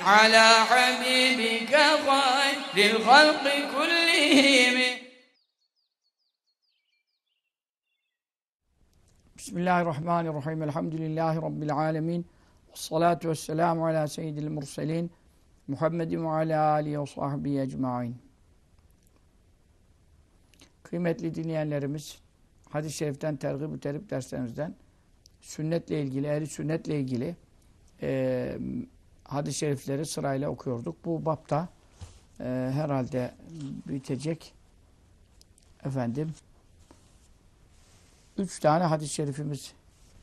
على حبيبك خير الخلق كلهم Bismillahirrahmanirrahim. Elhamdülillahi Rabbil alemin. Salatu vesselamu ala seyyidil murselin. Muhammedin ve ala alihi ve sahbihi ecmain. Kıymetli dinleyenlerimiz, hadis-i şeriften tergib-ü terip derslerimizden sünnetle ilgili, ehli sünnetle ilgili e, hadis-i şerifleri sırayla okuyorduk. Bu bapta e, herhalde bitecek efendim Üç tane hadis-i şerifimiz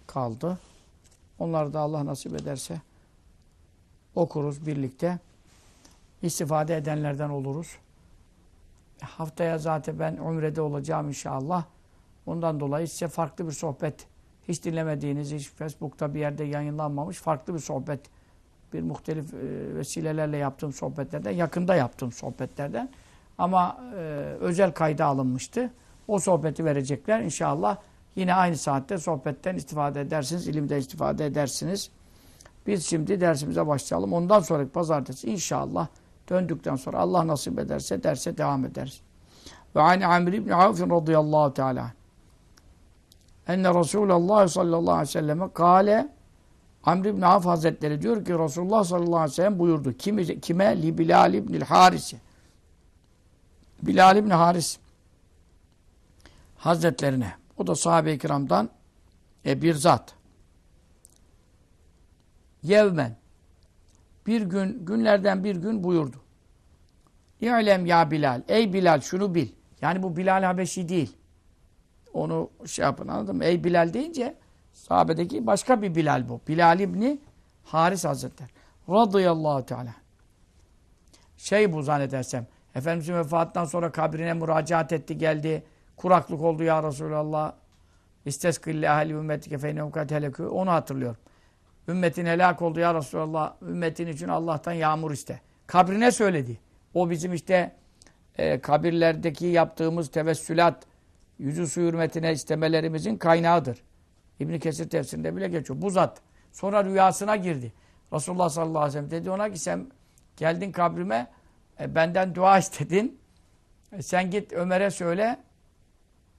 kaldı. Onları da Allah nasip ederse okuruz birlikte. İstifade edenlerden oluruz. Haftaya zaten ben Umre'de olacağım inşallah. Ondan dolayı size farklı bir sohbet, hiç dinlemediğiniz, hiç Facebook'ta bir yerde yayınlanmamış farklı bir sohbet, bir muhtelif e, vesilelerle yaptığım sohbetlerden, yakında yaptığım sohbetlerden ama e, özel kayda alınmıştı. O sohbeti verecekler inşallah. Yine aynı saatte sohbetten istifade edersiniz, ilimde istifade edersiniz. Biz şimdi dersimize başlayalım. Ondan sonraki pazartesi inşallah döndükten sonra Allah nasip ederse derse devam ederiz. Ve ani Amr ibn Avf radıyallahu teala enne Resulullah sallallahu aleyhi ve selleme kâle Amr ibn Avf Hazretleri diyor ki Resulullah sallallahu aleyhi ve sellem buyurdu. Kime? kime? Li Bilal ibn Harisi. Bilal ibn Haris Hazretlerine. O da sahabe-i kiramdan e, bir zat. Yevmen. Bir gün, günlerden bir gün buyurdu. İ'lem ya Bilal. Ey Bilal şunu bil. Yani bu Bilal Habeşi değil. Onu şey yapın anladın mı? Ey Bilal deyince sahabedeki başka bir Bilal bu. Bilal İbni Haris Hazretler. Radıyallahu Teala. Şey bu zannedersem. Efendimizin vefatından sonra kabrine müracaat etti geldi. Kuraklık oldu ya Resulallah. İsteskille ahli ümmetike feynehu helekü. Onu hatırlıyorum. Ümmetin helak oldu ya Resulallah. Ümmetin için Allah'tan yağmur iste. Kabrine söyledi. O bizim işte e, kabirlerdeki yaptığımız tevessülat, yüzü su hürmetine istemelerimizin kaynağıdır. İbn Kesir tefsirinde bile geçiyor. Bu zat. Sonra rüyasına girdi. Resulullah sallallahu aleyhi ve sellem dedi ona ki sen geldin kabrime e, benden dua istedin. E, sen git Ömer'e söyle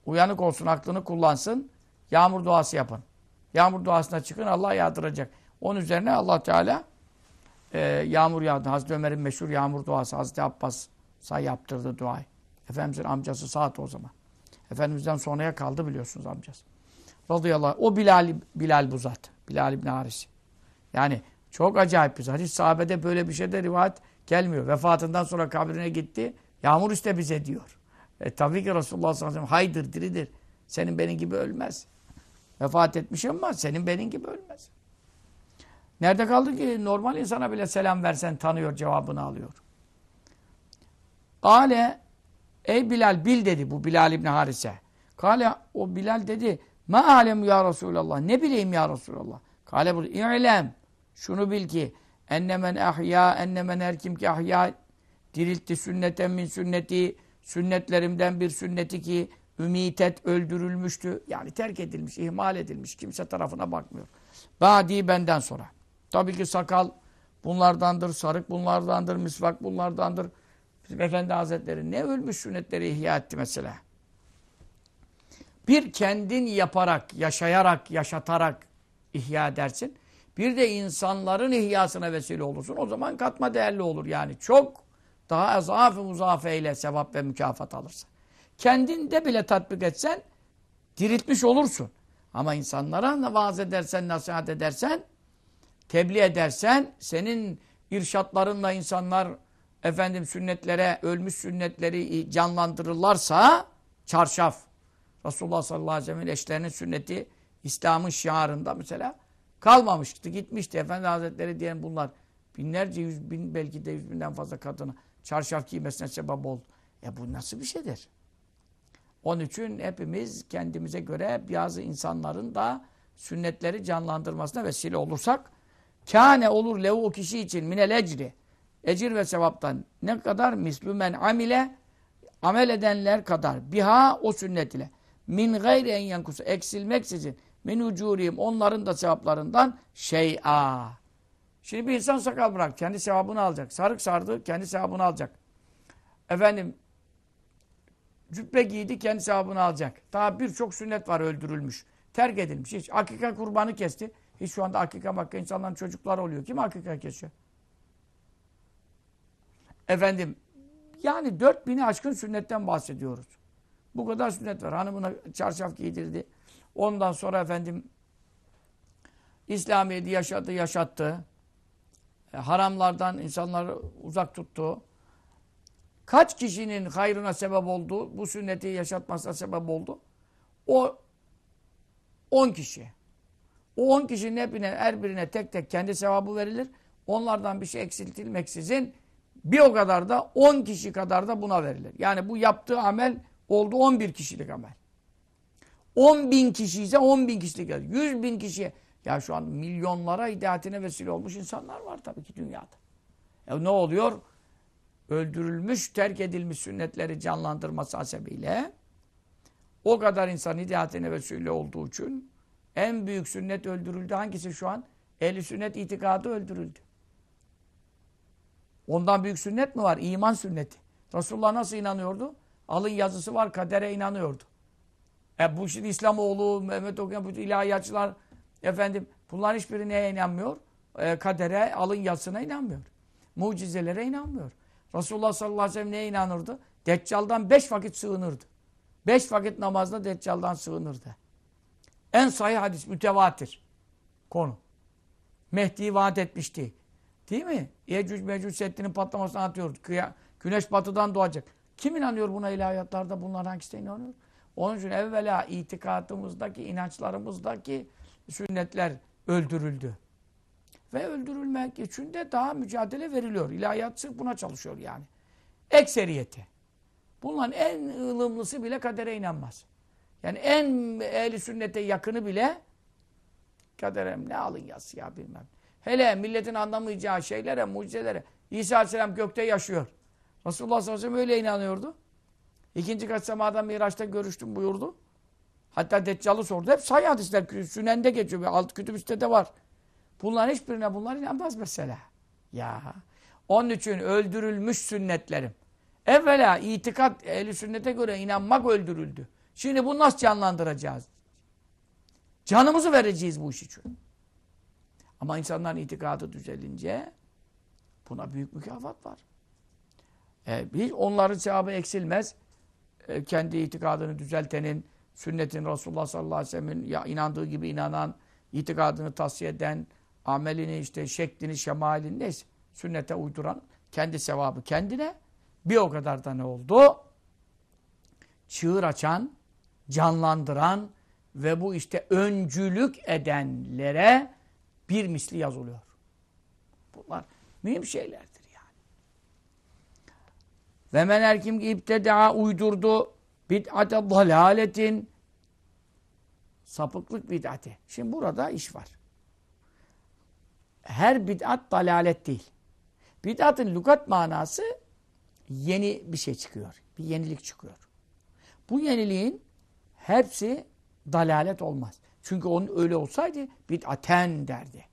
uyanık olsun, aklını kullansın. Yağmur duası yapın. Yağmur duasına çıkın Allah yağdıracak. Onun üzerine Allah Teala e, yağmur yağdı. Hazreti Ömer'in meşhur yağmur duası Hazreti Abbas'a yaptırdı duayı. Efendimizin amcası Sa'd o zaman. Efendimiz'den sonraya kaldı biliyorsunuz amcası. Radıyallahu anh. O Bilal, Bilal bu zat. Bilal İbni Haris. Yani çok acayip bir zat. Hiç sahabede böyle bir şeyde rivayet gelmiyor. Vefatından sonra kabrine gitti. Yağmur iste bize diyor. E, tabii ki Resulullah sallallahu aleyhi ve sellem haydır, diridir. Senin benim gibi ölmez. Vefat etmiş ama senin benim gibi ölmez. Nerede kaldı ki normal insana bile selam versen tanıyor, cevabını alıyor. Kale ey Bilal bil dedi bu Bilal İbni Harise. Kale o Bilal dedi ma alemu ya Resulallah ne bileyim ya Resulallah. Kale bu İ'lem şunu bil ki ennemen ahya ennemen her kim ki ahya diriltti sünneten min sünneti sünnetlerimden bir sünneti ki ümitet öldürülmüştü. Yani terk edilmiş, ihmal edilmiş. Kimse tarafına bakmıyor. Badi benden sonra. Tabii ki sakal bunlardandır, sarık bunlardandır, misvak bunlardandır. Bizim Efendi Hazretleri ne ölmüş sünnetleri ihya etti mesela. Bir kendin yaparak, yaşayarak, yaşatarak ihya edersin. Bir de insanların ihyasına vesile olursun. O zaman katma değerli olur yani. Çok daha azaf-ı muzafe ile sevap ve mükafat alırsın. Kendinde bile tatbik etsen diriltmiş olursun. Ama insanlara vaaz edersen, nasihat edersen, tebliğ edersen, senin irşatlarınla insanlar efendim sünnetlere, ölmüş sünnetleri canlandırırlarsa çarşaf. Resulullah sallallahu aleyhi ve sellem'in eşlerinin sünneti İslam'ın şiarında mesela kalmamıştı, gitmişti. Efendi Hazretleri diyen bunlar binlerce, yüz bin belki de yüz binden fazla kadına çarşaf giymesine sebep oldu. E bu nasıl bir şeydir? Onun için hepimiz kendimize göre bazı insanların da sünnetleri canlandırmasına vesile olursak kâne olur lehu o kişi için minel ecri ecir ve sevaptan ne kadar mislümen amile amel edenler kadar biha o sünnet ile min gayri en yankusu eksilmeksizin min ucuriyim onların da sevaplarından şey'a. Şimdi bir insan sakal bırak kendi sevabını alacak. Sarık sardı kendi sevabını alacak. Efendim cübbe giydi kendi sevabını alacak. Daha birçok sünnet var öldürülmüş. Terk edilmiş. Hiç akika kurbanı kesti. Hiç şu anda akika bak insanların çocukları oluyor. Kim akika kesiyor? Efendim yani 4000'i aşkın sünnetten bahsediyoruz. Bu kadar sünnet var. Hanımına çarşaf giydirdi. Ondan sonra efendim İslamiyet'i yaşadı, yaşattı. E, haramlardan insanları uzak tuttu. Kaç kişinin hayrına sebep oldu, bu sünneti yaşatmasına sebep oldu? O 10 kişi. O 10 kişinin hepine, her birine tek tek kendi sevabı verilir. Onlardan bir şey eksiltilmeksizin bir o kadar da 10 kişi kadar da buna verilir. Yani bu yaptığı amel oldu 11 kişilik amel. 10 bin kişi ise 10 bin kişilik amel. 100 bin kişiye. Ya şu an milyonlara hidayetine vesile olmuş insanlar var tabii ki dünyada. Ya ne oluyor? Öldürülmüş, terk edilmiş sünnetleri canlandırması hasebiyle o kadar insan hidayetine vesile olduğu için en büyük sünnet öldürüldü. Hangisi şu an? Ehli sünnet itikadı öldürüldü. Ondan büyük sünnet mi var? İman sünneti. Resulullah nasıl inanıyordu? Alın yazısı var, kadere inanıyordu. E bu şimdi İslamoğlu, Mehmet Okuyan, bu ilahiyatçılar efendim bunlar hiçbiri neye inanmıyor? E, kadere, alın yazısına inanmıyor. Mucizelere inanmıyor. Resulullah sallallahu aleyhi ve sellem neye inanırdı? Deccal'dan beş vakit sığınırdı. Beş vakit namazda Deccal'dan sığınırdı. En sahih hadis mütevatir konu. Mehdi'yi vaat etmişti. Değil mi? Yecüc Mecüc Seddi'nin patlamasını anlatıyordu. Güneş batıdan doğacak. Kim inanıyor buna ilahiyatlarda? Bunlar hangisine inanıyor? Onun için evvela itikadımızdaki, inançlarımızdaki sünnetler öldürüldü. Ve öldürülmek için de daha mücadele veriliyor. İlahiyat sırf buna çalışıyor yani. Ekseriyeti. Bunların en ılımlısı bile kadere inanmaz. Yani en ehli sünnete yakını bile kaderem ne alın yaz ya bilmem. Hele milletin anlamayacağı şeylere, mucizelere. İsa Aleyhisselam gökte yaşıyor. Resulullah sallallahu aleyhi ve sellem öyle inanıyordu. İkinci kat semadan Miraç'ta görüştüm buyurdu. Hatta Deccal'ı sordu. Hep sayı hadisler. Sünende geçiyor. Alt kütüb de var. Bunların hiçbirine bunlar inanmaz mesela. Ya. Onun için öldürülmüş sünnetlerim. Evvela itikat ehli sünnete göre inanmak öldürüldü. Şimdi bunu nasıl canlandıracağız? Canımızı vereceğiz bu iş için. Ama insanların itikadı düzelince buna büyük mükafat var. E, hiç onların sevabı eksilmez. E, kendi itikadını düzeltenin, sünnetin Resulullah sallallahu aleyhi ve sellem'in inandığı gibi inanan, itikadını tavsiye eden, amelini işte şeklini, şemalini neyse sünnete uyduran kendi sevabı kendine bir o kadar da ne oldu? Çığır açan, canlandıran ve bu işte öncülük edenlere bir misli yazılıyor. Bunlar mühim şeylerdir. Ve men her kim ipteda uydurdu bid'ate dalaletin sapıklık bid'ati. Şimdi burada iş var. Her bid'at dalalet değil. Bid'atın lügat manası yeni bir şey çıkıyor. Bir yenilik çıkıyor. Bu yeniliğin hepsi dalalet olmaz. Çünkü onun öyle olsaydı bid'aten derdi.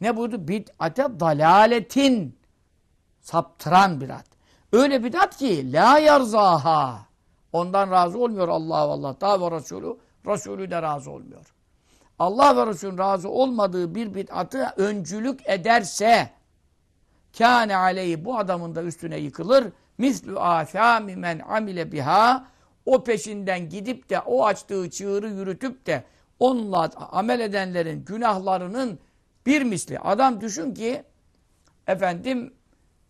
Ne buyurdu? Bid'ate dalaletin saptıran bid'at. Öyle bid'at ki la yarzaha. Ondan razı olmuyor Allah ve Allah. Da ve Resulü. Resulü de razı olmuyor. Allah ve Resulün razı olmadığı bir bid'atı öncülük ederse kâne aleyhi bu adamın da üstüne yıkılır. Mislü âthâmi men amile biha o peşinden gidip de o açtığı çığırı yürütüp de onunla amel edenlerin günahlarının bir misli. Adam düşün ki efendim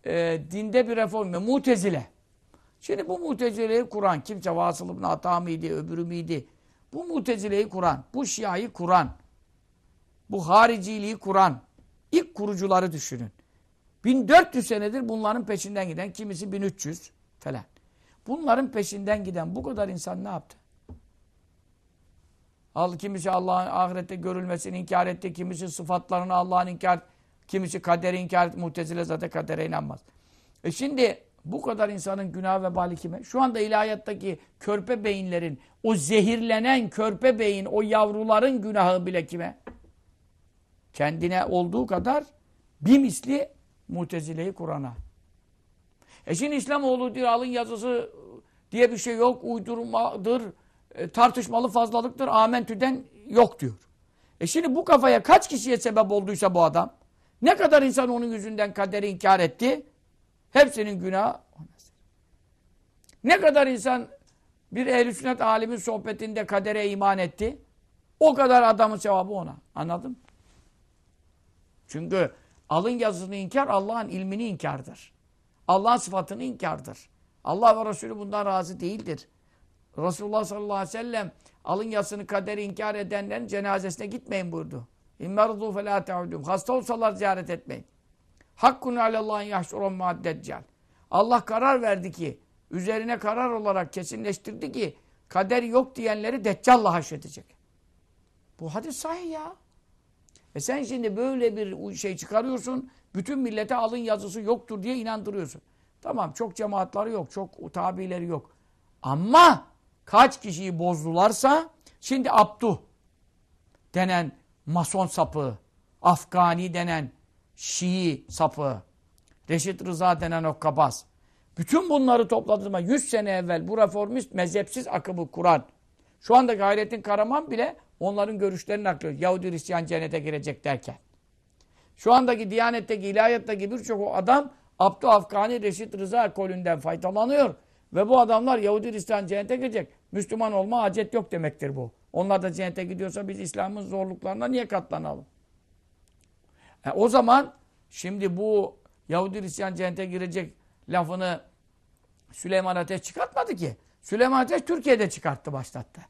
e, dinde bir reform mutezile. Şimdi bu mutezileyi kuran kimse Vasıl ibn Ata mıydı, öbürü müydü? Bu mutezileyi kuran, bu şiayı kuran, bu hariciliği kuran ilk kurucuları düşünün. 1400 senedir bunların peşinden giden, kimisi 1300 falan. Bunların peşinden giden bu kadar insan ne yaptı? Al kimisi Allah'ın ahirette görülmesini inkar etti, kimisi sıfatlarını Allah'ın inkar kimisi kaderi inkar etti. Muhtezile zaten kadere inanmaz. E şimdi bu kadar insanın günah ve bali kime? Şu anda ilahiyattaki körpe beyinlerin, o zehirlenen körpe beyin, o yavruların günahı bile kime? Kendine olduğu kadar bir misli mutezileyi Kur'an'a. E şimdi İslamoğlu diyor alın yazısı diye bir şey yok, uydurmadır, e, tartışmalı fazlalıktır, amentüden yok diyor. E şimdi bu kafaya kaç kişiye sebep olduysa bu adam, ne kadar insan onun yüzünden kaderi inkar etti, hepsinin günahı ne kadar insan bir ehl sünnet alimin sohbetinde kadere iman etti, o kadar adamın cevabı ona. Anladın mı? Çünkü alın yazısını inkar Allah'ın ilmini inkardır. Allah'ın sıfatını inkardır. Allah ve Resulü bundan razı değildir. Resulullah sallallahu aleyhi ve sellem alın yazısını kaderi inkar edenlerin cenazesine gitmeyin buyurdu. İmmerdu fe la teudum. Hasta olsalar ziyaret etmeyin. Hakkun alallahin yahşuron muaddeccal. Allah karar verdi ki, üzerine karar olarak kesinleştirdi ki, kader yok diyenleri Deccal'la haşredecek. Bu hadis sahih ya. E sen şimdi böyle bir şey çıkarıyorsun, bütün millete alın yazısı yoktur diye inandırıyorsun. Tamam çok cemaatları yok, çok tabileri yok. Ama kaç kişiyi bozdularsa, şimdi Abduh denen mason sapı, Afgani denen Şii sapı, Reşit Rıza denen o kabaz. Bütün bunları topladığımda 100 sene evvel bu reformist mezhepsiz akımı kuran, şu anda Gayrettin Karaman bile onların görüşlerini aklıyor. Yahudi Hristiyan cennete girecek derken. Şu andaki Diyanet'teki, ilahiyattaki birçok adam Abdü Afgani Reşit Rıza ekolünden faydalanıyor. Ve bu adamlar Yahudi Hristiyan cennete girecek. Müslüman olma acet yok demektir bu. Onlar da cennete gidiyorsa biz İslam'ın zorluklarına niye katlanalım? E, o zaman şimdi bu Yahudi Hristiyan cennete girecek lafını Süleyman Ateş çıkartmadı ki. Süleyman Ateş Türkiye'de çıkarttı başlattı.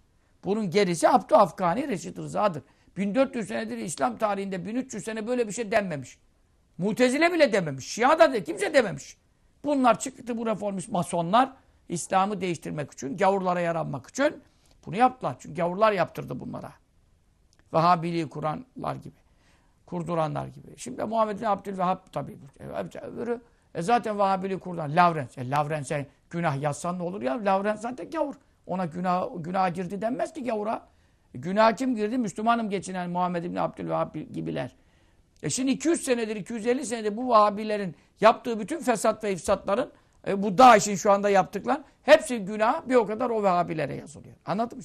Bunun gerisi Abdü Afgani Reşit Rıza'dır. 1400 senedir İslam tarihinde 1300 sene böyle bir şey denmemiş. Mutezile bile dememiş. Şia da de, kimse dememiş. Bunlar çıktı bu reformist masonlar İslam'ı değiştirmek için, gavurlara yaranmak için bunu yaptılar. Çünkü gavurlar yaptırdı bunlara. Vehhabiliği kuranlar gibi. Kurduranlar gibi. Şimdi Muhammed bin Abdülvehhab tabii. Öbürü e zaten Vehhabiliği kurduran. Lavrens. E Lavrens'e günah yazsan ne olur ya? Lavrens zaten gavur. Ona günah, günah girdi denmez ki gavura. E, günah kim girdi? Müslümanım geçinen Muhammed bin Abdülvehhab gibiler. E şimdi 200 senedir, 250 senedir bu Vahabilerin yaptığı bütün fesat ve ifsatların e, bu DAEŞ'in şu anda yaptıklar hepsi günah bir o kadar o Vahabilere yazılıyor. Anladın mı?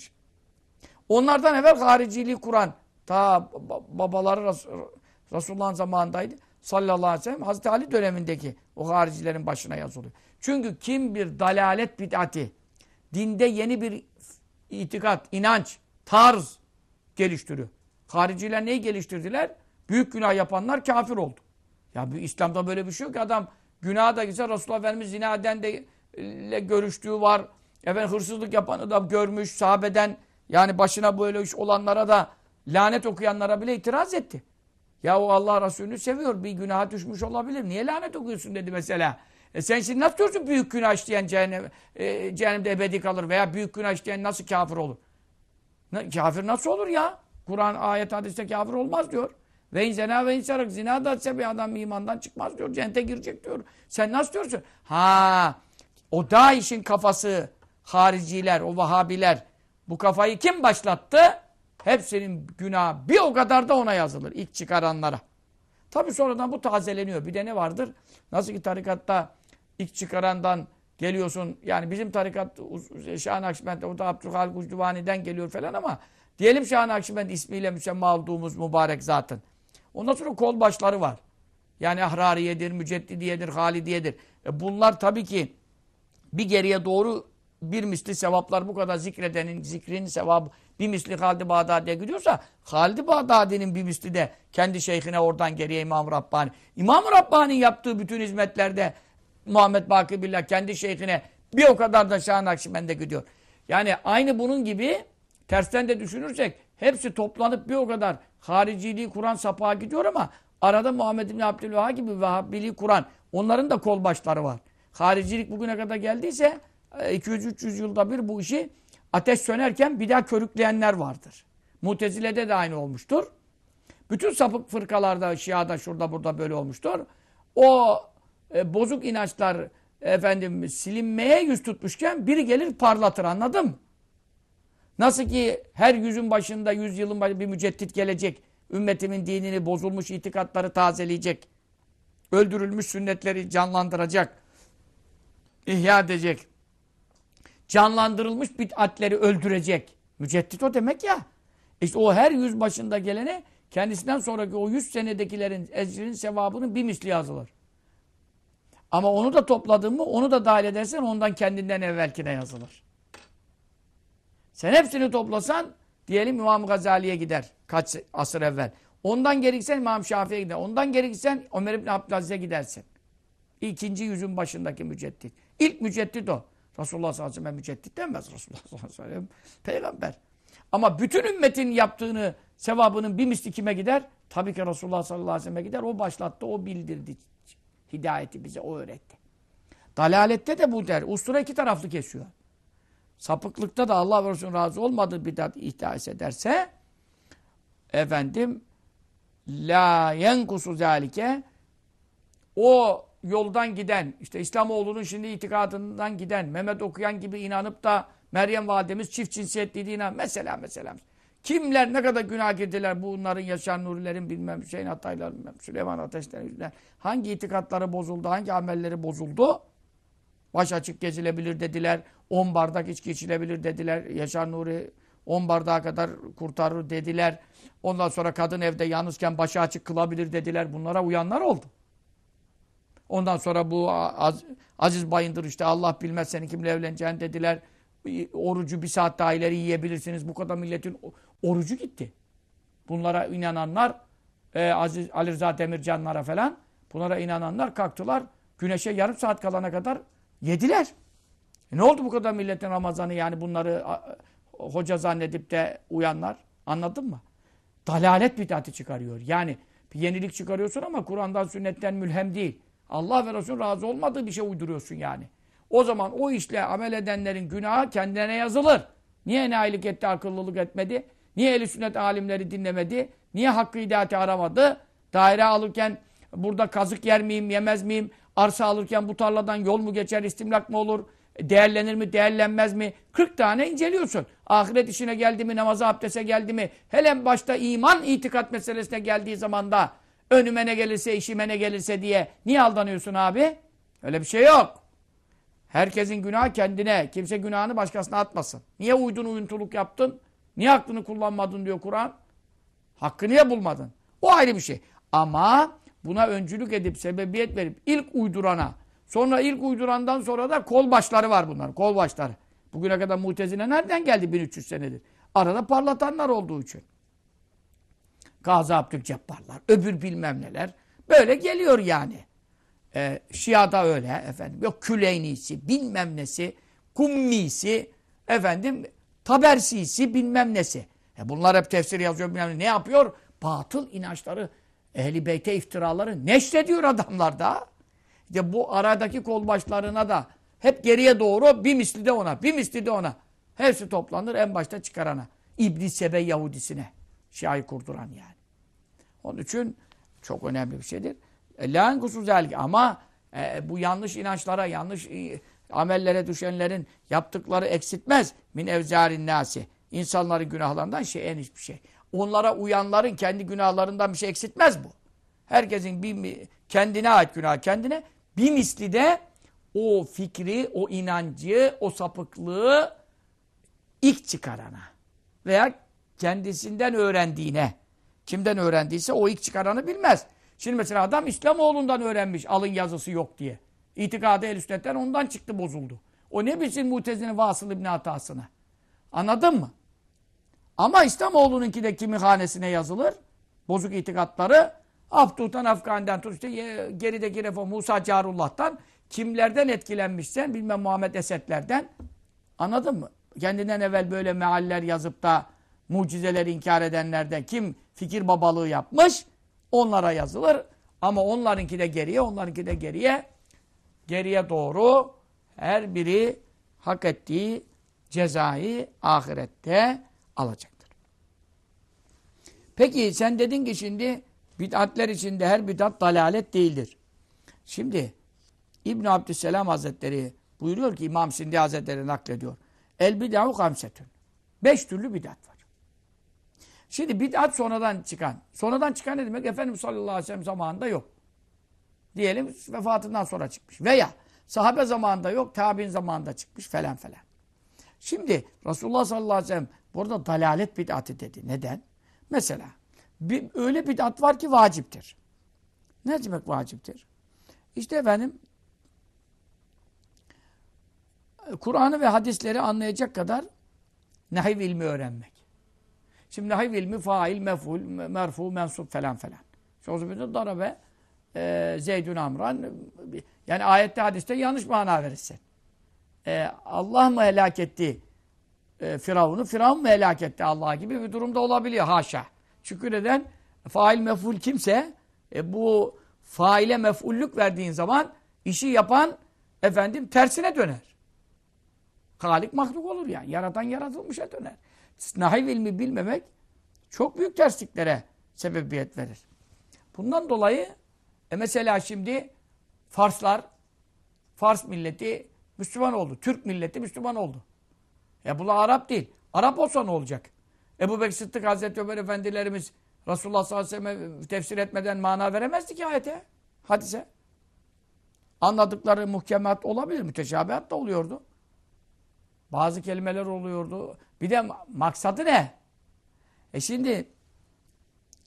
Onlardan evvel hariciliği kuran ta babaları Res Resulullah'ın zamanındaydı. Sallallahu aleyhi ve sellem Hazreti Ali dönemindeki o haricilerin başına yazılıyor. Çünkü kim bir dalalet bid'ati dinde yeni bir itikat, inanç, tarz geliştiriyor. Hariciler neyi geliştirdiler? Büyük günah yapanlar kafir oldu. Ya bir İslam'da böyle bir şey yok ki adam günah da güzel Resulullah Efendimiz zinaden de ile görüştüğü var. Efendim hırsızlık yapanı da görmüş sahabeden yani başına böyle iş olanlara da lanet okuyanlara bile itiraz etti. Ya o Allah Resulü'nü seviyor. Bir günaha düşmüş olabilir. Niye lanet okuyorsun dedi mesela. E sen şimdi nasıl diyorsun büyük günah işleyen cehennem, e, cehennemde ebedi kalır veya büyük günah işleyen nasıl kafir olur? Kafir nasıl olur ya? Kur'an ayet hadiste kafir olmaz diyor. Ve zina ve insarak zina da etse bir adam imandan çıkmaz diyor. Cennete girecek diyor. Sen nasıl diyorsun? Ha, o da işin kafası hariciler, o vahabiler. Bu kafayı kim başlattı? Hepsinin günahı bir o kadar da ona yazılır. ilk çıkaranlara. Tabi sonradan bu tazeleniyor. Bir de ne vardır? Nasıl ki tarikatta ilk çıkarandan geliyorsun. Yani bizim tarikat Şah-ı Nakşibend'de o da Abdülhalik Ucduvani'den geliyor falan ama diyelim Şah-ı Nakşibend ismiyle müsemma olduğumuz mübarek zaten. Ondan sonra kol başları var. Yani Ahrariyedir, Müceddidiyedir, Halidiyedir. E bunlar tabii ki bir geriye doğru bir misli sevaplar bu kadar zikredenin, zikrin sevabı bir misli Halid-i Bağdadi'ye gidiyorsa Halid-i Bağdadi'nin bir misli de kendi şeyhine oradan geriye İmam Rabbani. İmam Rabbani'nin yaptığı bütün hizmetlerde Muhammed Baki Billah kendi şeyhine bir o kadar da Şah-ı Nakşibend'e gidiyor. Yani aynı bunun gibi tersten de düşünürsek hepsi toplanıp bir o kadar hariciliği kuran sapığa gidiyor ama Arada Muhammed bin Abdülvahhab gibi Vehhabbiliği kuran onların da kol başları var. Haricilik bugüne kadar geldiyse 200-300 yılda bir bu işi ateş sönerken bir daha körükleyenler vardır. Mutezile'de de aynı olmuştur. Bütün sapık fırkalarda, Şia'da, şurada, burada böyle olmuştur. O e, bozuk inançlar efendim silinmeye yüz tutmuşken biri gelir parlatır anladın mı? Nasıl ki her yüzün başında, yüz yılın başında bir müceddit gelecek. Ümmetimin dinini, bozulmuş itikatları tazeleyecek. Öldürülmüş sünnetleri canlandıracak. ihya edecek. Canlandırılmış bid'atleri öldürecek. Müceddit o demek ya. İşte o her yüz başında gelene kendisinden sonraki o yüz senedekilerin ecrinin sevabının bir misli yazılır. Ama onu da topladın mı, onu da dahil edersen ondan kendinden evvelkine yazılır. Sen hepsini toplasan diyelim İmam Gazali'ye gider kaç asır evvel. Ondan geriksen İmam Şafii'ye gider. Ondan geriksen Ömer İbni Abdülaziz'e gidersin. İkinci yüzün başındaki müceddit. İlk müceddit o. Resulullah sallallahu aleyhi ve sellem müceddit denmez. Resulullah sallallahu aleyhi ve sellem peygamber. Ama bütün ümmetin yaptığını sevabının bir misli kime gider? Tabii ki Resulullah sallallahu aleyhi ve selleme gider. O başlattı, o bildirdi. Hidayeti bize o öğretti. Dalalette de bu der. Ustura iki taraflı kesiyor. Sapıklıkta da Allah ve Resulü'nün razı olmadığı bidat ihdas ederse efendim la yenkusu zalike o yoldan giden işte İslamoğlu'nun şimdi itikadından giden Mehmet okuyan gibi inanıp da Meryem validemiz çift cinsiyetliydi inan mesela mesela. Kimler ne kadar günah girdiler bunların Yaşar Nurilerin bilmem Hüseyin Ataylar bilmem Süleyman Ateşler hangi itikatları bozuldu hangi amelleri bozuldu baş açık gezilebilir dediler 10 bardak içki içilebilir dediler. Yaşar Nuri 10 bardağa kadar kurtarır dediler. Ondan sonra kadın evde yalnızken başı açık kılabilir dediler. Bunlara uyanlar oldu. Ondan sonra bu Az Aziz Bayındır işte Allah bilmez seni kimle evleneceğini dediler. Orucu bir saat daha ileri yiyebilirsiniz. Bu kadar milletin orucu gitti. Bunlara inananlar e, Aziz Ali Rıza Demircanlara falan bunlara inananlar kalktılar. Güneşe yarım saat kalana kadar yediler. E ne oldu bu kadar milletin Ramazan'ı yani bunları hoca zannedip de uyanlar? Anladın mı? Dalalet bid'ati çıkarıyor. Yani bir yenilik çıkarıyorsun ama Kur'an'dan sünnetten mülhem değil. Allah ve Resul razı olmadığı bir şey uyduruyorsun yani. O zaman o işle amel edenlerin günahı kendine yazılır. Niye enayilik etti, akıllılık etmedi? Niye eli sünnet alimleri dinlemedi? Niye hakkı hidayeti aramadı? Daire alırken burada kazık yer miyim, yemez miyim? Arsa alırken bu tarladan yol mu geçer, istimlak mı olur? Değerlenir mi, değerlenmez mi? 40 tane inceliyorsun. Ahiret işine geldi mi, namaza, abdese geldi mi? Hele başta iman, itikat meselesine geldiği zaman da önüme ne gelirse, işime ne gelirse diye niye aldanıyorsun abi? Öyle bir şey yok. Herkesin günahı kendine. Kimse günahını başkasına atmasın. Niye uydun uyuntuluk yaptın? Niye aklını kullanmadın diyor Kur'an. Hakkı niye bulmadın? O ayrı bir şey. Ama buna öncülük edip, sebebiyet verip ilk uydurana, Sonra ilk uydurandan sonra da kol başları var bunlar. Kol başları. Bugüne kadar mutezine nereden geldi 1300 senedir? Arada parlatanlar olduğu için. Gazi Abdülcebbarlar, öbür bilmem neler. Böyle geliyor yani. Ee, Şia'da öyle efendim. Yok Küleynisi, bilmem nesi, Kummisi, efendim Tabersisi, bilmem nesi. E bunlar hep tefsir yazıyor bilmem ne. Ne yapıyor? Batıl inançları, ehli beyte iftiraları neşrediyor adamlar da. İşte bu aradaki kol başlarına da hep geriye doğru bir misli de ona, bir misli de ona. Hepsi toplanır en başta çıkarana. İblis Sebe Yahudisine. Şia'yı kurduran yani. Onun için çok önemli bir şeydir. E, Lan kusuzalik ama e, bu yanlış inançlara, yanlış e, amellere düşenlerin yaptıkları eksiltmez. Min evzarin nasi. İnsanların günahlarından şey en hiçbir şey. Onlara uyanların kendi günahlarından bir şey eksiltmez bu. Herkesin bir kendine ait günah kendine, bir misli de o fikri, o inancı, o sapıklığı ilk çıkarana veya kendisinden öğrendiğine, kimden öğrendiyse o ilk çıkaranı bilmez. Şimdi mesela adam İslamoğlu'ndan öğrenmiş alın yazısı yok diye. İtikadı el sünnetten ondan çıktı bozuldu. O ne bilsin Mutezi'nin Vasıl İbni hatasını. Anladın mı? Ama İslamoğlu'nunki de kimi hanesine yazılır? Bozuk itikatları Abdültan Afgani'den tut işte gerideki reform Musa Carullah'tan kimlerden etkilenmişsen bilmem Muhammed Esedlerden anladın mı? Kendinden evvel böyle mealler yazıp da mucizeleri inkar edenlerden kim fikir babalığı yapmış? onlara yazılır. Ama onlarınki de geriye, onlarınki de geriye. Geriye doğru her biri hak ettiği cezayı ahirette alacaktır. Peki sen dedin ki şimdi bid'atler içinde her bid'at dalalet değildir. Şimdi İbn Abdüsselam Hazretleri buyuruyor ki İmam Sindi Hazretleri naklediyor. El bid'u kamsetün. Beş türlü bid'at var. Şimdi bid'at sonradan çıkan. Sonradan çıkan ne demek? Efendimiz sallallahu aleyhi ve sellem zamanında yok. Diyelim vefatından sonra çıkmış. Veya sahabe zamanında yok, tabi'in zamanında çıkmış falan falan. Şimdi Resulullah sallallahu aleyhi ve sellem burada dalalet bid'atı dedi. Neden? Mesela bir, öyle bid'at var ki vaciptir. Ne demek vaciptir? İşte efendim Kur'an'ı ve hadisleri anlayacak kadar nahiv ilmi öğrenmek. Şimdi nahiv ilmi fail, meful, merfu, mensup falan falan. Sözümüzde darabe e, Zeydün Amran yani ayette hadiste yanlış mana verirsin. E, Allah mı helak etti e, Firavun'u? Firavun mu helak etti Allah gibi bir durumda olabiliyor haşa. Çünkü neden? Fail meful kimse e, bu faile mef'ullük verdiğin zaman işi yapan efendim tersine döner. Halik mahluk olur yani. Yaratan yaratılmışa döner. Nahiv ilmi bilmemek çok büyük tersliklere sebebiyet verir. Bundan dolayı e mesela şimdi Farslar, Fars milleti Müslüman oldu. Türk milleti Müslüman oldu. Ya bunlar Arap değil. Arap olsa ne olacak? Ebu Bekir Sıddık Hazreti Ömer Efendilerimiz Resulullah sallallahu aleyhi ve sellem tefsir etmeden mana veremezdi ki ayete, hadise. Anladıkları muhkemat olabilir, müteşabihat da oluyordu. Bazı kelimeler oluyordu. Bir de maksadı ne? E şimdi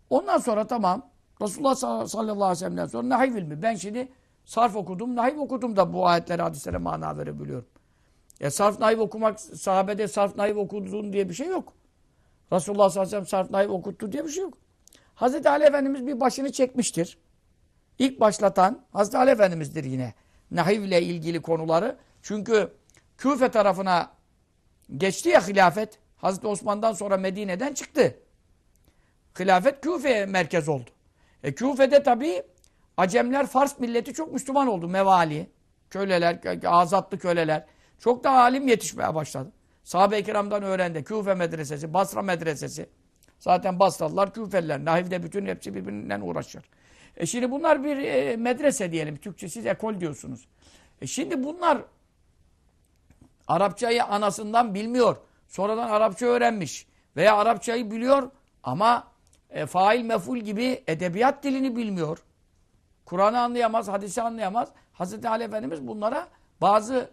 ondan sonra tamam Resulullah sallallahu aleyhi ve sellem'den sonra nahiv ilmi. Ben şimdi sarf okudum, nahiv okudum da bu ayetlere, hadislere mana verebiliyorum. E sarf nahiv okumak, sahabede sarf nahiv okudun diye bir şey yok. Resulullah sallallahu aleyhi ve sellem sarf nahiv okuttu diye bir şey yok. Hazreti Ali Efendimiz bir başını çekmiştir. İlk başlatan Hazreti Ali Efendimiz'dir yine. Nahiv ile ilgili konuları. Çünkü Küfe tarafına geçti ya hilafet. Hazreti Osman'dan sonra Medine'den çıktı. Hilafet Küfe'ye merkez oldu. E Küfe'de tabii Acemler, Fars milleti çok Müslüman oldu. Mevali, köleler, azatlı köleler. Çok da alim yetişmeye başladı. Sahabe-i kiramdan öğrendi. Küfe medresesi, Basra medresesi. Zaten Basralılar, Küfeliler. Nahivde bütün hepsi birbirinden uğraşır. E şimdi bunlar bir e, medrese diyelim. Türkçe siz ekol diyorsunuz. E şimdi bunlar Arapçayı anasından bilmiyor. Sonradan Arapça öğrenmiş. Veya Arapçayı biliyor ama e, fail meful gibi edebiyat dilini bilmiyor. Kur'an'ı anlayamaz, hadisi anlayamaz. Hazreti Ali Efendimiz bunlara bazı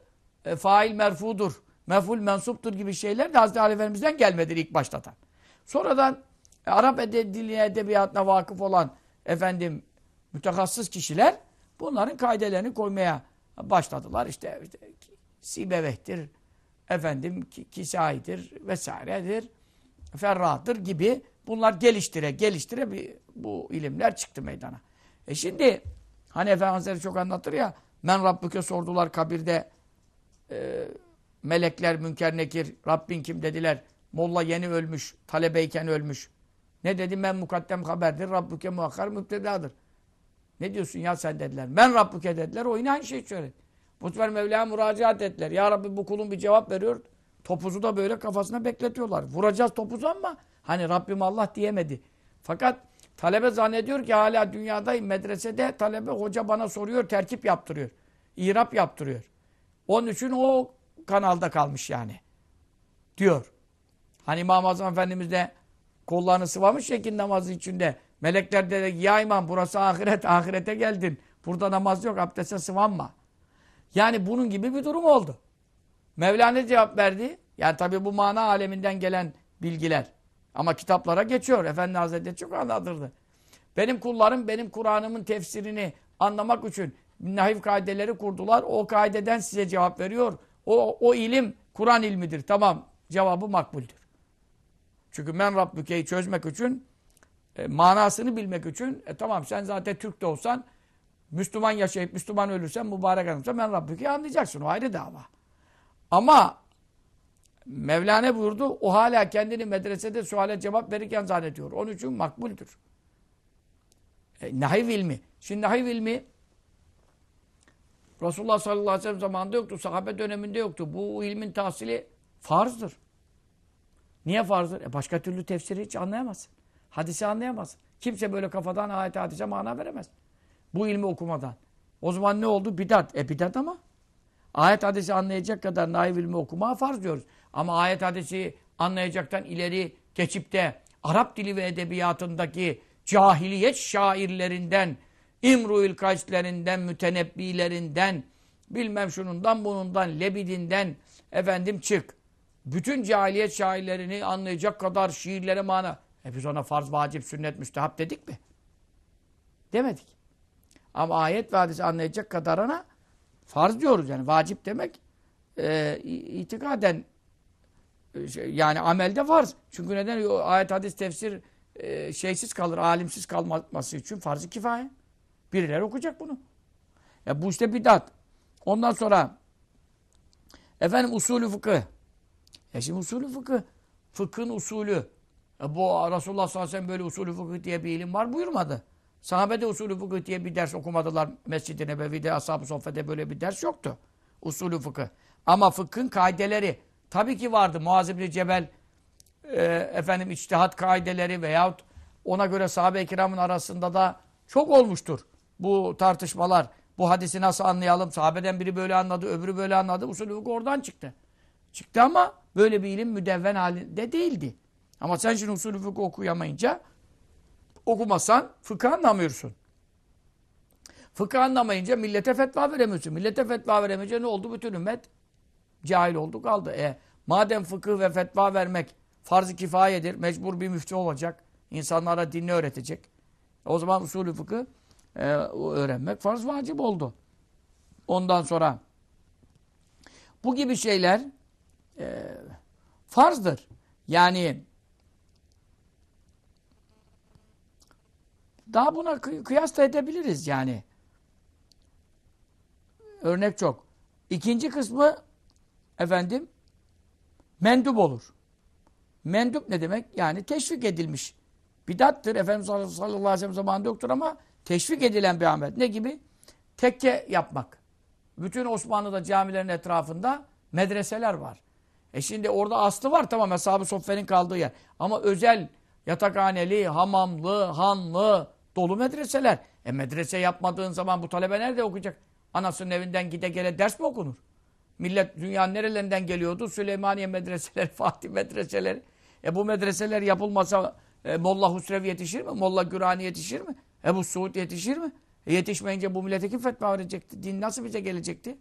e, fail merfudur, meful mensuptur gibi şeyler de Hazreti Ali Efendimiz'den gelmedir ilk başlatan. Sonradan e, Arap ede diline, edebiyatına vakıf olan efendim mütekassıs kişiler bunların kaidelerini koymaya başladılar. İşte, işte Sibeveh'tir, efendim Kisai'dir vesairedir, Ferrah'dır gibi bunlar geliştire geliştire bir, bu ilimler çıktı meydana. E şimdi hani Efendimiz çok anlatır ya men Rabbüke sordular kabirde e, melekler münker nekir Rabbin kim dediler. Molla yeni ölmüş, talebeyken ölmüş. Ne dedi? Men mukaddem haberdir. Rabbuke muhakkar müptedadır. Ne diyorsun ya sen dediler. Men Rabbuke dediler. O yine aynı şeyi söyledi. Bu sefer Mevla'ya müracaat ettiler. Ya Rabbi bu kulun bir cevap veriyor. Topuzu da böyle kafasına bekletiyorlar. Vuracağız topuzu ama hani Rabbim Allah diyemedi. Fakat talebe zannediyor ki hala dünyadayım medresede talebe hoca bana soruyor terkip yaptırıyor. İrap yaptırıyor. Onun için o kanalda kalmış yani. Diyor. Hani İmam Azam Efendimiz de kollarını sıvamış şekil namazı içinde. Melekler dedi ya imam burası ahiret, ahirete geldin. Burada namaz yok, abdeste sıvanma. Yani bunun gibi bir durum oldu. Mevlana cevap verdi. Yani tabi bu mana aleminden gelen bilgiler. Ama kitaplara geçiyor. Efendi Hazretleri çok anlatırdı. Benim kullarım benim Kur'an'ımın tefsirini anlamak için nahiv kaideleri kurdular. O kaideden size cevap veriyor. O, o ilim Kur'an ilmidir. Tamam cevabı makbuldür. Çünkü men Rabbüke'yi çözmek için e, manasını bilmek için e, tamam sen zaten Türk de olsan Müslüman yaşayıp Müslüman ölürsen mübarek adamsa men Rabbüke'yi anlayacaksın. O ayrı dava. Ama Mevlana buyurdu o hala kendini medresede suale cevap verirken zannediyor. Onun için makbuldür. E, nahiv ilmi. Şimdi nahiv ilmi Resulullah sallallahu aleyhi ve sellem zamanında yoktu. Sahabe döneminde yoktu. Bu ilmin tahsili farzdır. Niye farzdır? E başka türlü tefsiri hiç anlayamazsın. Hadisi anlayamazsın. Kimse böyle kafadan ayet hadise mana veremez. Bu ilmi okumadan. O zaman ne oldu? Bidat. E bidat ama. Ayet hadisi anlayacak kadar naif ilmi okuma farz diyoruz. Ama ayet hadisi anlayacaktan ileri geçip de Arap dili ve edebiyatındaki cahiliyet şairlerinden, İmru'ül Kayslerinden, mütenebbilerinden, bilmem şunundan bunundan, Lebidinden, efendim çık. Bütün cahiliyet şairlerini anlayacak kadar şiirlere mana. E biz ona farz, vacip, sünnet, müstehap dedik mi? Demedik. Ama ayet ve hadisi anlayacak kadarına farz diyoruz yani. Vacip demek e, itikaden e, şey, yani amelde farz. Çünkü neden? Ayet, hadis, tefsir e, şeysiz kalır, alimsiz kalması için farz-ı kifaye. Birileri okuyacak bunu. E bu işte bidat. Ondan sonra efendim usulü fıkıh. E şimdi usulü fıkıh. Fıkhın usulü. E bu Resulullah sallallahu aleyhi ve sellem böyle usulü fıkıh diye bir ilim var buyurmadı. Sahabe de usulü fıkıh diye bir ders okumadılar. Mescid-i Nebevi'de, Ashab-ı Soffe'de böyle bir ders yoktu. Usulü fıkıh. Ama fıkhın kaideleri tabii ki vardı. Muaz İbni Cebel e, efendim içtihat kaideleri veyahut ona göre sahabe-i kiramın arasında da çok olmuştur. Bu tartışmalar. Bu hadisi nasıl anlayalım? Sahabeden biri böyle anladı, öbürü böyle anladı. Usulü oradan çıktı. Çıktı ama böyle bir ilim müdevven halinde değildi. Ama sen şimdi usulü fıkıh okuyamayınca okumasan fıkıh anlamıyorsun. Fıkıh anlamayınca millete fetva veremiyorsun. Millete fetva veremeyince ne oldu? Bütün ümmet cahil oldu kaldı. E, madem fıkıh ve fetva vermek farz-ı kifayedir, mecbur bir müftü olacak, insanlara dinini öğretecek. O zaman usulü fıkıh e, öğrenmek farz vacip oldu. Ondan sonra bu gibi şeyler e, farzdır. Yani daha buna kıyas da edebiliriz yani. Örnek çok. İkinci kısmı efendim mendup olur. Mendup ne demek? Yani teşvik edilmiş. Bidattır. Efendimiz sallallahu aleyhi ve sellem zamanında yoktur ama teşvik edilen bir amel. Ne gibi? Tekke yapmak. Bütün Osmanlı'da camilerin etrafında medreseler var. E şimdi orada aslı var tamam Eshab-ı Soffe'nin kaldığı yer. Ama özel yatakhaneli, hamamlı, hanlı dolu medreseler. E medrese yapmadığın zaman bu talebe nerede okuyacak? Anasının evinden gide gele ders mi okunur? Millet dünyanın nerelerinden geliyordu? Süleymaniye medreseleri, Fatih medreseleri. E bu medreseler yapılmasa e, Molla Husrev yetişir mi? Molla Gürani yetişir mi? Ebu Suud yetişir mi? E yetişmeyince bu millete kim fetva verecekti? Din nasıl bize gelecekti?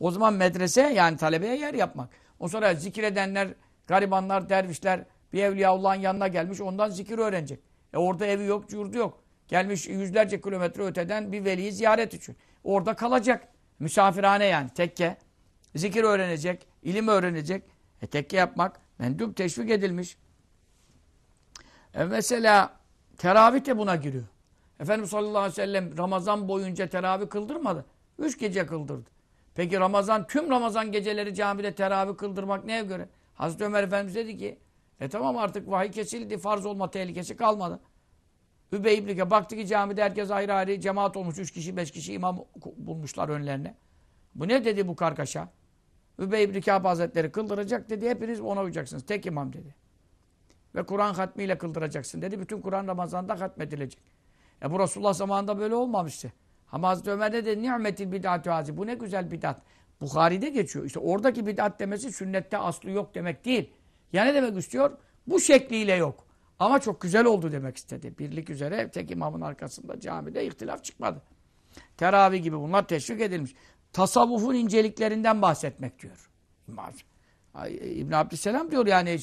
O zaman medrese yani talebeye yer yapmak. O sonra zikredenler, garibanlar, dervişler bir Evliyaullah'ın yanına gelmiş ondan zikir öğrenecek. E orada evi yok, yurdu yok. Gelmiş yüzlerce kilometre öteden bir veliyi ziyaret için. Orada kalacak. Misafirhane yani tekke. Zikir öğrenecek, ilim öğrenecek. E tekke yapmak mendup teşvik edilmiş. E mesela teravih de buna giriyor. Efendimiz sallallahu aleyhi ve sellem Ramazan boyunca teravih kıldırmadı. Üç gece kıldırdı. Peki Ramazan, tüm Ramazan geceleri camide teravih kıldırmak neye göre? Hazreti Ömer Efendimiz dedi ki, e tamam artık vahiy kesildi, farz olma tehlikesi kalmadı. Übey İbnik'e baktı ki camide herkes ayrı ayrı cemaat olmuş. Üç kişi, beş kişi imam bulmuşlar önlerine. Bu ne dedi bu kargaşa? Übey Kâb Hazretleri kıldıracak dedi. Hepiniz ona uyacaksınız. Tek imam dedi. Ve Kur'an hatmiyle kıldıracaksın dedi. Bütün Kur'an Ramazan'da hatmedilecek. E bu Resulullah zamanında böyle olmamıştı. Ama Hazreti Ömer ne dedi? Ni'metil bid'atü hazi. Bu ne güzel bid'at. Bukhari'de geçiyor. İşte oradaki bid'at demesi sünnette aslı yok demek değil. Ya ne demek istiyor? Bu şekliyle yok. Ama çok güzel oldu demek istedi. Birlik üzere tek imamın arkasında camide ihtilaf çıkmadı. Teravih gibi bunlar teşvik edilmiş. Tasavvufun inceliklerinden bahsetmek diyor. İbn Abdüsselam diyor yani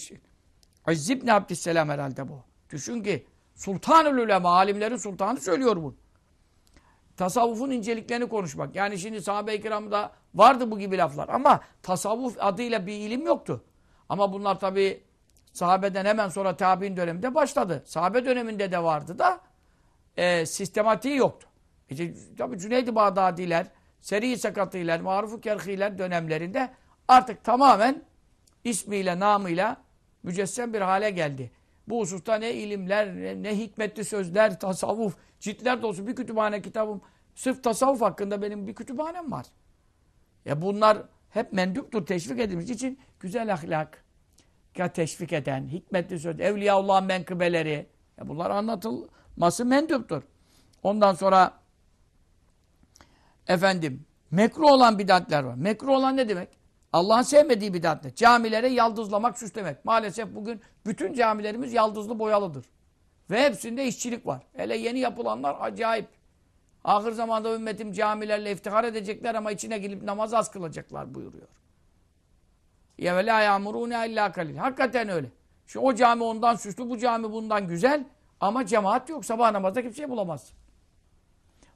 Aziz İbn Abdüsselam herhalde bu. Düşün ki Sultanül Ulema, alimlerin sultanı söylüyor bunu. Tasavvufun inceliklerini konuşmak. Yani şimdi sahabe-i kiramda vardı bu gibi laflar. Ama tasavvuf adıyla bir ilim yoktu. Ama bunlar tabii Sahabeden hemen sonra tabi'in döneminde başladı. Sahabe döneminde de vardı da e, sistematiği yoktu. İşte, tabii Cüneyd-i Bağdadiler, Seri-i Sakatiler, Maruf-u Kerhiler dönemlerinde artık tamamen ismiyle, namıyla mücessem bir hale geldi. Bu hususta ne ilimler, ne, ne hikmetli sözler, tasavvuf, ciltler dolusu bir kütüphane kitabım. Sırf tasavvuf hakkında benim bir kütüphanem var. Ya bunlar hep menduptur, teşvik edilmiş için güzel ahlak, ya teşvik eden, hikmetli söz, Evliyaullah'ın menkıbeleri, ya bunlar anlatılması menduptur. Ondan sonra efendim mekruh olan bidatler var. Mekruh olan ne demek? Allah'ın sevmediği bidatler. Camilere yaldızlamak, süslemek. Maalesef bugün bütün camilerimiz yaldızlı boyalıdır. Ve hepsinde işçilik var. Hele yeni yapılanlar acayip. Ahir zamanda ümmetim camilerle iftihar edecekler ama içine girip namaz az kılacaklar buyuruyor. Ya ve la ya'murune illa kalil. Hakikaten öyle. Şu o cami ondan süslü, bu cami bundan güzel ama cemaat yok. Sabah namazda kimseyi bulamazsın.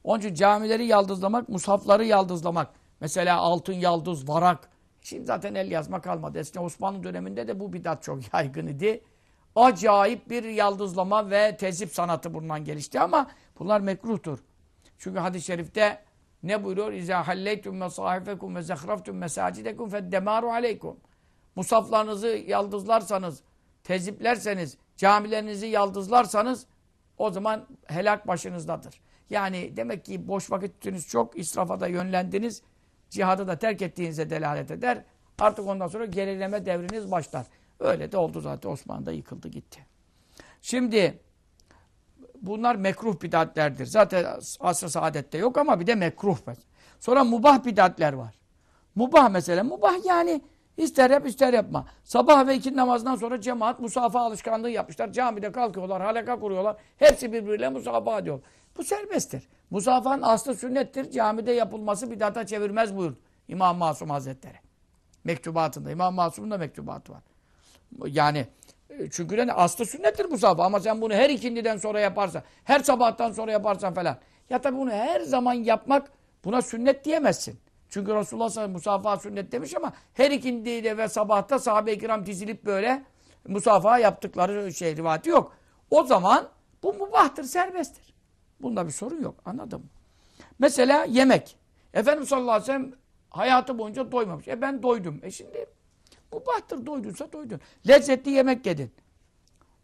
Onun için camileri yaldızlamak, mushafları yaldızlamak. Mesela altın yaldız, varak. Şimdi zaten el yazma kalmadı. Eskiden Osmanlı döneminde de bu bidat çok yaygın idi. Acayip bir yaldızlama ve tezip sanatı bundan gelişti ama bunlar mekruhtur. Çünkü hadis-i şerifte ne buyuruyor? İzâ halleytum mesâhifekum ve zehraftum mesâcidekum feddemâru aleykum. Musaflarınızı yaldızlarsanız, teziplerseniz, camilerinizi yaldızlarsanız o zaman helak başınızdadır. Yani demek ki boş vakitiniz çok, israfa da yönlendiniz, cihadı da terk ettiğinize delalet eder. Artık ondan sonra gerileme devriniz başlar. Öyle de oldu zaten Osmanlı'da yıkıldı gitti. Şimdi bunlar mekruh bidatlerdir. Zaten asr-ı saadette yok ama bir de mekruh. Sonra mubah bidatler var. Mubah mesela. Mubah yani ister yap ister yapma. Sabah ve iki namazdan sonra cemaat musafa alışkanlığı yapmışlar. Camide kalkıyorlar, halaka kuruyorlar. Hepsi birbiriyle musafa ediyor. Bu serbesttir. Musafanın aslı sünnettir. Camide yapılması bidata çevirmez buyurdu. İmam Masum Hazretleri. Mektubatında. İmam Masum'un da mektubatı var. Yani çünkü ne? Aslı sünnettir musafa ama sen bunu her ikindiden sonra yaparsan, her sabahtan sonra yaparsan falan. Ya tabi bunu her zaman yapmak buna sünnet diyemezsin. Çünkü Resulullah sallallahu musafa sünnet demiş ama her ikindide ve sabahta sahabe-i kiram dizilip böyle musafa yaptıkları şey rivati yok. O zaman bu mubahtır, serbesttir. Bunda bir sorun yok. Anladın mı? Mesela yemek. Efendimiz sallallahu aleyhi ve sellem hayatı boyunca doymamış. E ben doydum. E şimdi mubahtır. Doydunsa doydun. Lezzetli yemek yedin.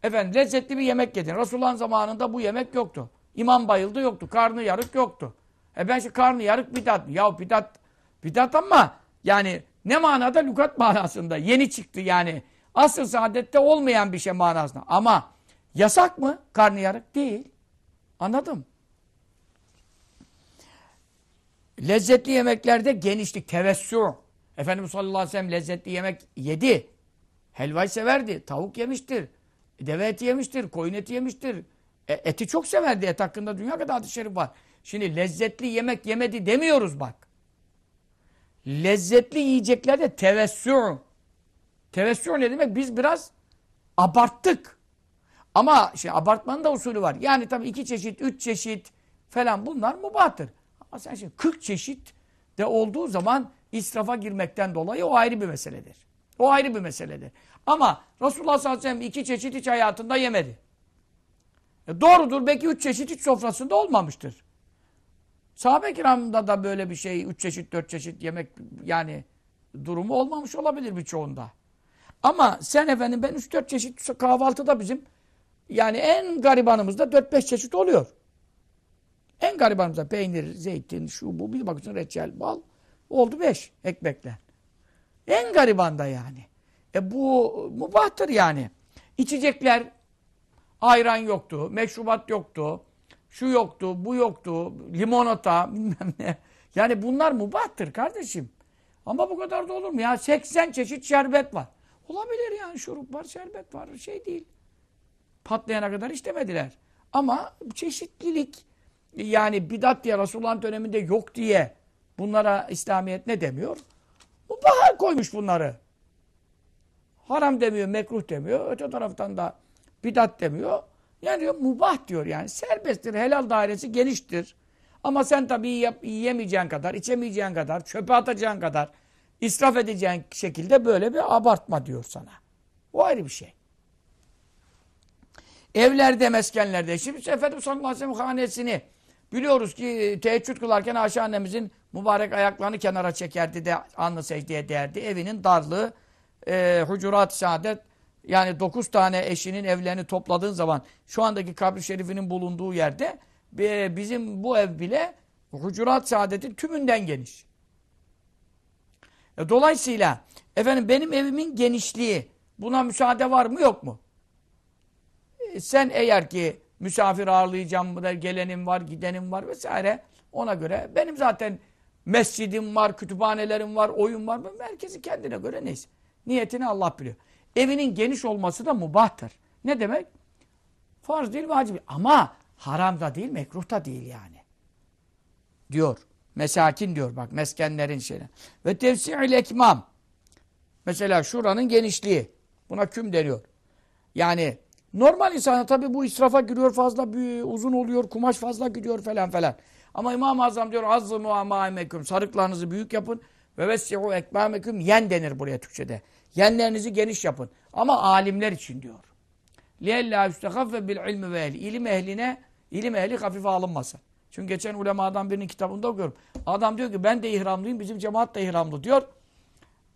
Efendim lezzetli bir yemek yedin. Resulullah'ın zamanında bu yemek yoktu. İmam bayıldı yoktu. Karnı yarık yoktu. E ben şimdi karnı yarık bidat. Ya bidat, bidat ama yani ne manada? Lukat manasında. Yeni çıktı yani. Asıl saadette olmayan bir şey manasında. Ama yasak mı? Karnı yarık değil. Anladım. Lezzetli yemeklerde genişlik, tevessü. Efendimiz sallallahu aleyhi ve sellem lezzetli yemek yedi. Helvayı severdi. Tavuk yemiştir. Deve eti yemiştir. Koyun eti yemiştir. E, eti çok severdi. Et hakkında dünya kadar hadis-i şerif var. Şimdi lezzetli yemek yemedi demiyoruz bak. Lezzetli yiyeceklerde tevessü. Tevessü ne demek? Biz biraz abarttık. Ama şey abartmanın da usulü var. Yani tabii iki çeşit, üç çeşit falan bunlar mubahtır. Ama sen şimdi 40 çeşit de olduğu zaman israfa girmekten dolayı o ayrı bir meseledir. O ayrı bir meseledir. Ama Resulullah sallallahu aleyhi ve sellem iki çeşit hiç hayatında yemedi. E doğrudur belki üç çeşit hiç sofrasında olmamıştır. Sahabe kiramda da böyle bir şey, üç çeşit, dört çeşit yemek yani durumu olmamış olabilir birçoğunda. Ama sen efendim ben üç dört çeşit kahvaltıda bizim yani en garibanımızda dört beş çeşit oluyor. En garibanımızda peynir, zeytin, şu bu bir bakıyorsun reçel, bal oldu beş ekmekler. En garibanda yani. E bu mubahtır yani. İçecekler ayran yoktu, meşrubat yoktu, şu yoktu, bu yoktu, limonata bilmem ne. Yani bunlar mubahtır kardeşim. Ama bu kadar da olur mu? Ya 80 çeşit şerbet var. Olabilir yani şurup var, şerbet var. Şey değil. Patlayana kadar istemediler. Ama çeşitlilik yani bidat diye Resulullah'ın döneminde yok diye bunlara İslamiyet ne demiyor? Mubah koymuş bunları. Haram demiyor, mekruh demiyor. Öte taraftan da bidat demiyor. Yani diyor, mubah diyor yani. Serbesttir, helal dairesi geniştir. Ama sen tabii yap, yiyemeyeceğin kadar, içemeyeceğin kadar, çöpe atacağın kadar, israf edeceğin şekilde böyle bir abartma diyor sana. O ayrı bir şey. Evlerde, meskenlerde. Şimdi Efendimiz sallallahu aleyhi ve hanesini biliyoruz ki teheccüd kılarken Ayşe annemizin mübarek ayaklarını kenara çekerdi de alnı secdeye değerdi. Evinin darlığı, e, hucurat-ı saadet yani dokuz tane eşinin evlerini topladığın zaman şu andaki kabri şerifinin bulunduğu yerde bizim bu ev bile Hucurat Saadet'in tümünden geniş. E, dolayısıyla efendim benim evimin genişliği buna müsaade var mı yok mu? E, sen eğer ki misafir ağırlayacağım da gelenim var, gidenim var vesaire ona göre benim zaten mescidim var, kütüphanelerim var, oyun var. Herkesi kendine göre neyse. Niyetini Allah biliyor. Evinin geniş olması da mubahtır. Ne demek? Farz değil, vacip. Ama haram da değil, mekruh da değil yani. Diyor. Mesakin diyor bak meskenlerin şeyine. Ve tevsi'il ekmam. Mesela şuranın genişliği. Buna küm deniyor. Yani normal insana tabi bu israfa giriyor fazla uzun oluyor, kumaş fazla gidiyor falan falan. Ama İmam-ı Azam diyor azzımı amâimeküm. Sarıklarınızı büyük yapın. Ve vessi'u ekmâmeküm. Yen denir buraya Türkçe'de. Yenlerinizi geniş yapın. Ama alimler için diyor. لِيَلَّا يُسْتَخَفَّ بِالْعِلْمِ ve ehli. İlim ehline, ilim ehli hafife alınmasın. Çünkü geçen ulemadan birinin kitabında okuyorum. Adam diyor ki ben de ihramlıyım, bizim cemaat da ihramlı diyor.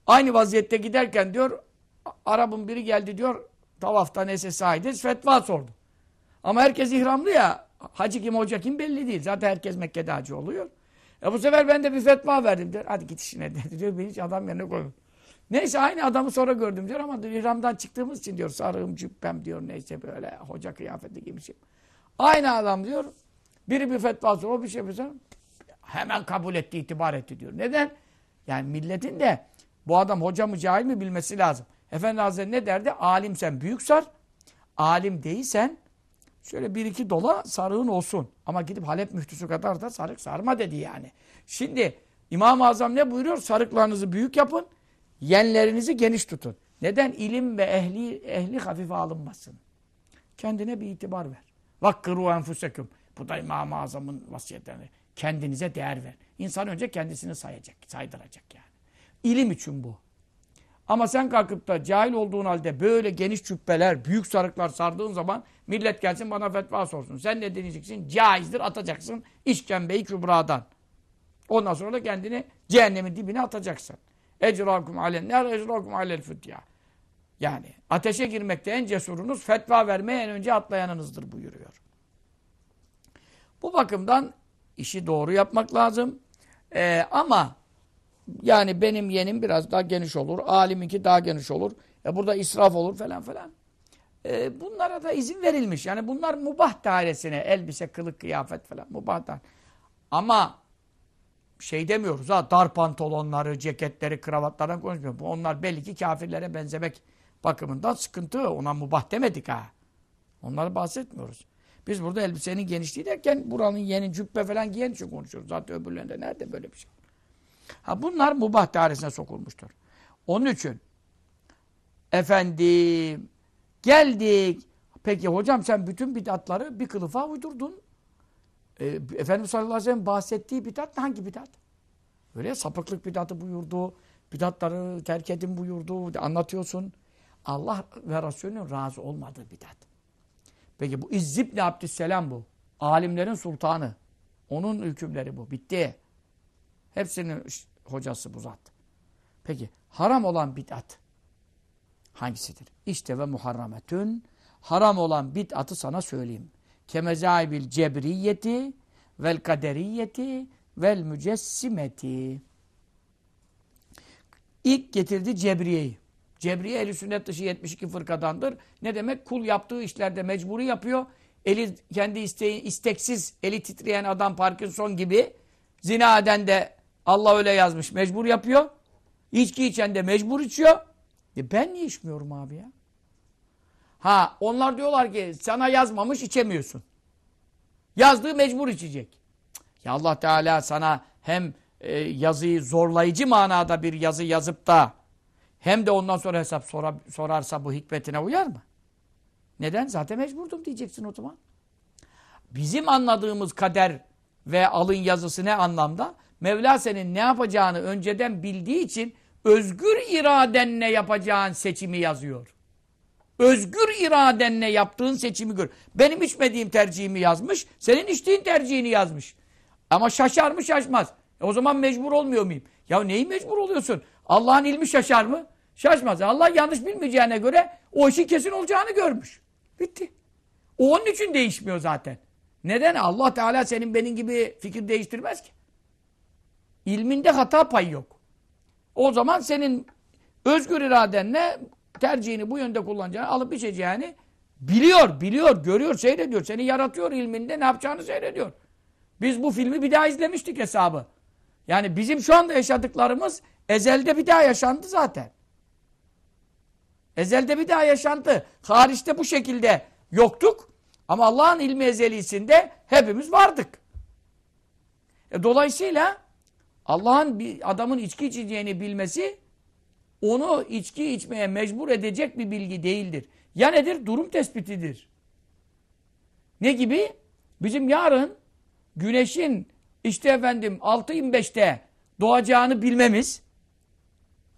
Aynı vaziyette giderken diyor, Arap'ın biri geldi diyor, tavafta neyse sahide fetva sordu. Ama herkes ihramlı ya, hacı kim hoca kim belli değil. Zaten herkes Mekke'de hacı oluyor. E bu sefer ben de bir fetva verdim diyor. Hadi git işine dedi diyor. Beni hiç adam yerine koymuyor. Neyse aynı adamı sonra gördüm diyor ama ihramdan çıktığımız için diyor sarığım cübbem diyor neyse böyle hoca kıyafeti gibi şey. Aynı adam diyor biri bir fetva sonra o bir şey yapıyorsa hemen kabul etti itibar etti diyor. Neden? Yani milletin de bu adam hoca mı cahil mi bilmesi lazım. Efendi Hazretleri ne derdi? Alim sen büyük sar. Alim değilsen şöyle bir iki dola sarığın olsun. Ama gidip Halep müftüsü kadar da sarık sarma dedi yani. Şimdi İmam-ı Azam ne buyuruyor? Sarıklarınızı büyük yapın. Yenlerinizi geniş tutun. Neden? ilim ve ehli, ehli hafife alınmasın. Kendine bir itibar ver. Vakkiru enfuseküm. Bu da İmam-ı Azam'ın vasiyetleri. Kendinize değer ver. İnsan önce kendisini sayacak, saydıracak yani. İlim için bu. Ama sen kalkıp da cahil olduğun halde böyle geniş cübbeler, büyük sarıklar sardığın zaman millet gelsin bana fetva sorsun. Sen ne diyeceksin? Caizdir atacaksın işkembeyi kübradan. Ondan sonra da kendini cehennemin dibine atacaksın. Ecrakum alen ner ecrakum alel fütya. Yani ateşe girmekte en cesurunuz fetva vermeye en önce atlayanınızdır buyuruyor. Bu bakımdan işi doğru yapmak lazım. Ee, ama yani benim yenim biraz daha geniş olur. Aliminki daha geniş olur. E burada israf olur falan falan. E, bunlara da izin verilmiş. Yani bunlar mubah dairesine elbise, kılık, kıyafet falan mubah daire. Ama şey demiyoruz ha dar pantolonları, ceketleri, kravatlardan konuşmuyoruz. Onlar belli ki kafirlere benzemek bakımından sıkıntı. Ona mubah demedik ha. Onları bahsetmiyoruz. Biz burada elbisenin genişliği derken buranın yeni cübbe falan giyen için konuşuyoruz. Zaten öbürlerinde nerede böyle bir şey Ha bunlar mubah dairesine sokulmuştur. Onun için efendim geldik. Peki hocam sen bütün bidatları bir kılıfa uydurdun. E, Efendimiz sallallahu aleyhi ve sellem bahsettiği bidat hangi bidat? Öyle sapıklık bidatı buyurdu. Bidatları terk edin buyurdu. Anlatıyorsun. Allah ve Resulünün razı olmadığı bidat. Peki bu İzzibni Abdüsselam bu. Alimlerin sultanı. Onun hükümleri bu. Bitti. Hepsinin hocası bu zat. Peki haram olan bid'at hangisidir? İşte ve muharrametün haram olan bid'atı sana söyleyeyim. Kemezaibil cebriyeti vel kaderiyeti vel mücessimeti. İlk getirdi Cebriye'yi. Cebriye eli sünnet dışı 72 fırkadandır. Ne demek? Kul yaptığı işlerde mecburi yapıyor. Eli kendi isteği, isteksiz, eli titreyen adam Parkinson gibi zina eden de Allah öyle yazmış. Mecbur yapıyor. İçki içen de mecbur içiyor. E ben niye içmiyorum abi ya? Ha onlar diyorlar ki sana yazmamış içemiyorsun. Yazdığı mecbur içecek. Ya Allah Teala sana hem e, yazıyı zorlayıcı manada bir yazı yazıp da hem de ondan sonra hesap sora, sorarsa bu hikmetine uyar mı? Neden? Zaten mecburdum diyeceksin o zaman. Bizim anladığımız kader ve alın yazısı ne anlamda? Mevla senin ne yapacağını önceden bildiği için özgür iradenle yapacağın seçimi yazıyor. Özgür iradenle yaptığın seçimi gör. Benim içmediğim tercihimi yazmış, senin içtiğin tercihini yazmış. Ama şaşar mı şaşmaz. E o zaman mecbur olmuyor muyum? Ya neyi mecbur oluyorsun? Allah'ın ilmi şaşar mı? Şaşmaz. Allah yanlış bilmeyeceğine göre o işin kesin olacağını görmüş. Bitti. O onun için değişmiyor zaten. Neden? Allah Teala senin benim gibi fikir değiştirmez ki. İlminde hata payı yok. O zaman senin özgür iradenle tercihini bu yönde kullanacağını, alıp içeceğini biliyor, biliyor, görüyor, seyrediyor. Seni yaratıyor ilminde ne yapacağını seyrediyor. Biz bu filmi bir daha izlemiştik hesabı. Yani bizim şu anda yaşadıklarımız ezelde bir daha yaşandı zaten. Ezelde bir daha yaşandı. Hariçte bu şekilde yoktuk. Ama Allah'ın ilmi ezelisinde hepimiz vardık. E, dolayısıyla Allah'ın bir adamın içki içeceğini bilmesi onu içki içmeye mecbur edecek bir bilgi değildir. Ya nedir? Durum tespitidir. Ne gibi? Bizim yarın güneşin işte efendim 6.25'te doğacağını bilmemiz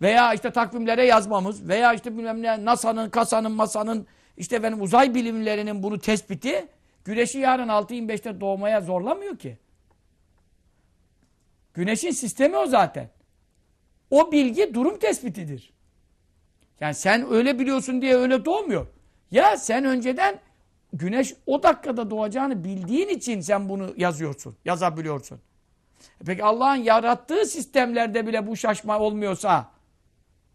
veya işte takvimlere yazmamız veya işte bilmem ne NASA'nın, KASA'nın, MASA'nın işte efendim uzay bilimlerinin bunu tespiti güneşi yarın 6.25'te doğmaya zorlamıyor ki. Güneşin sistemi o zaten. O bilgi durum tespitidir. Yani sen öyle biliyorsun diye öyle doğmuyor. Ya sen önceden güneş o dakikada doğacağını bildiğin için sen bunu yazıyorsun, yazabiliyorsun. E Peki Allah'ın yarattığı sistemlerde bile bu şaşma olmuyorsa,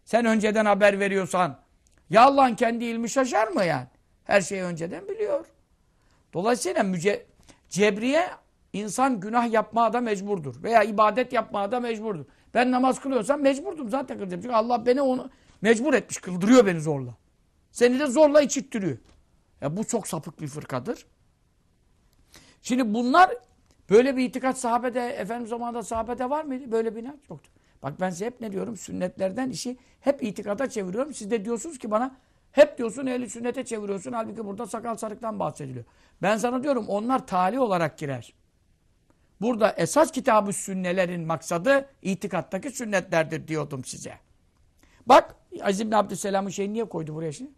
sen önceden haber veriyorsan, ya Allah'ın kendi ilmi şaşar mı yani? Her şeyi önceden biliyor. Dolayısıyla müce cebriye insan günah yapmaya da mecburdur. Veya ibadet yapmaya da mecburdur. Ben namaz kılıyorsam mecburdum zaten kılacağım. Çünkü Allah beni onu mecbur etmiş, kıldırıyor beni zorla. Seni de zorla içittiriyor. Ya bu çok sapık bir fırkadır. Şimdi bunlar böyle bir itikat sahabede, Efendimiz zamanında sahabede var mıydı? Böyle bir inanç yoktu. Bak ben size hep ne diyorum? Sünnetlerden işi hep itikada çeviriyorum. Siz de diyorsunuz ki bana hep diyorsun ehli sünnete çeviriyorsun. Halbuki burada sakal sarıktan bahsediliyor. Ben sana diyorum onlar tali olarak girer. Burada esas kitabı sünnelerin maksadı itikattaki sünnetlerdir diyordum size. Bak Aziz bin Abdüsselam'ın şeyini niye koydu buraya şimdi?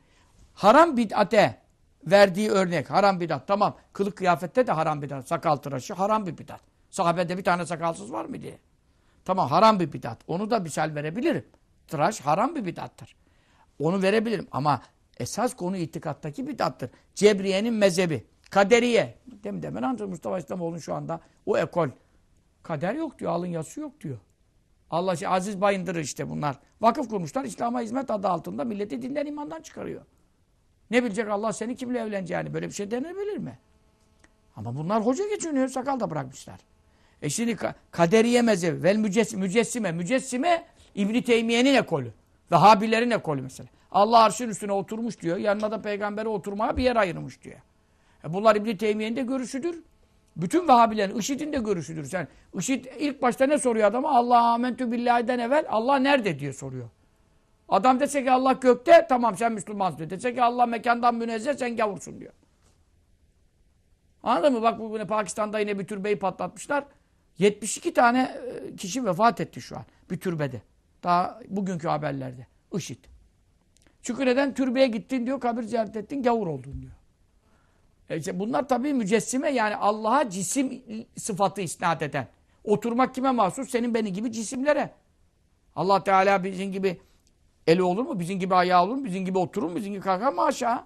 Haram bid'ate verdiği örnek. Haram bid'at. Tamam. Kılık kıyafette de haram bid'at. Sakal tıraşı haram bir bid'at. Sahabede bir tane sakalsız var mı diye. Tamam haram bir bid'at. Onu da misal verebilirim. Tıraş haram bir bid'attır. Onu verebilirim. Ama esas konu itikattaki bid'attır. Cebriye'nin mezhebi. Kaderiye. Demin demin ancak Mustafa İslamoğlu'nun şu anda o ekol. Kader yok diyor. Alın yazısı yok diyor. Allah şey, Aziz Bayındır'ı işte bunlar. Vakıf kurmuşlar. İslam'a hizmet adı altında milleti dinden imandan çıkarıyor. Ne bilecek Allah seni kimle evleneceğini? Böyle bir şey denebilir mi? Ama bunlar hoca geçiniyor. Sakal da bırakmışlar. E şimdi ka kaderiye mezhebi. Vel mücessime. Mücessime. Mücessime İbn-i Teymiye'nin ekolü. Vehhabilerin ekolü mesela. Allah arşın üstüne oturmuş diyor. Yanına da peygambere oturmaya bir yer ayırmış diyor. E bunlar İbn-i Teymiye'nin de görüşüdür. Bütün Vehhabilerin, IŞİD'in de görüşüdür. Sen IŞİD ilk başta ne soruyor adama? Allah amentü billahi'den evvel Allah nerede diye soruyor. Adam dese ki Allah gökte tamam sen Müslümansın diyor. Dese ki Allah mekandan münezzeh sen gavursun diyor. Anladın mı? Bak bugün Pakistan'da yine bir türbeyi patlatmışlar. 72 tane e, kişi vefat etti şu an bir türbede. Daha bugünkü haberlerde. IŞİD. Çünkü neden? Türbeye gittin diyor, kabir ziyaret ettin, gavur oldun diyor. E bunlar tabii mücessime yani Allah'a cisim sıfatı isnat eden. Oturmak kime mahsus? Senin benim gibi cisimlere. Allah Teala bizim gibi eli olur mu? Bizim gibi ayağı olur mu? Bizim gibi oturur mu? Bizim gibi kalkar mı aşağı?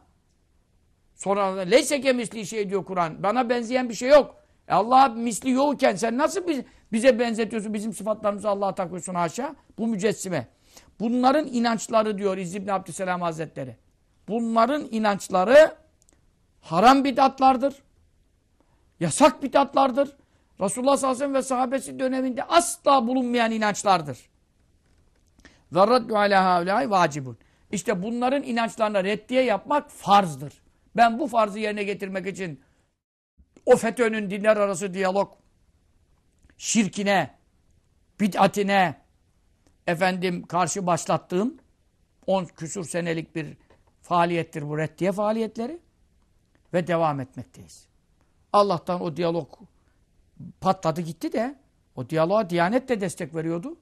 Sonra leyseke misli şey diyor Kur'an. Bana benzeyen bir şey yok. E Allah misli yokken sen nasıl biz, bize benzetiyorsun? Bizim sıfatlarımızı Allah'a takıyorsun aşağı? Bu mücessime. Bunların inançları diyor İzz İbni Abdüsselam Hazretleri. Bunların inançları haram bidatlardır. Yasak bidatlardır. Resulullah sallallahu aleyhi ve sahabesi döneminde asla bulunmayan inançlardır. Ve raddu ala haulâi vacibun. İşte bunların inançlarına reddiye yapmak farzdır. Ben bu farzı yerine getirmek için o FETÖ'nün dinler arası diyalog şirkine, bid'atine efendim karşı başlattığım 10 küsur senelik bir faaliyettir bu reddiye faaliyetleri ve devam etmekteyiz. Allah'tan o diyalog patladı gitti de o diyaloğa Diyanet de destek veriyordu.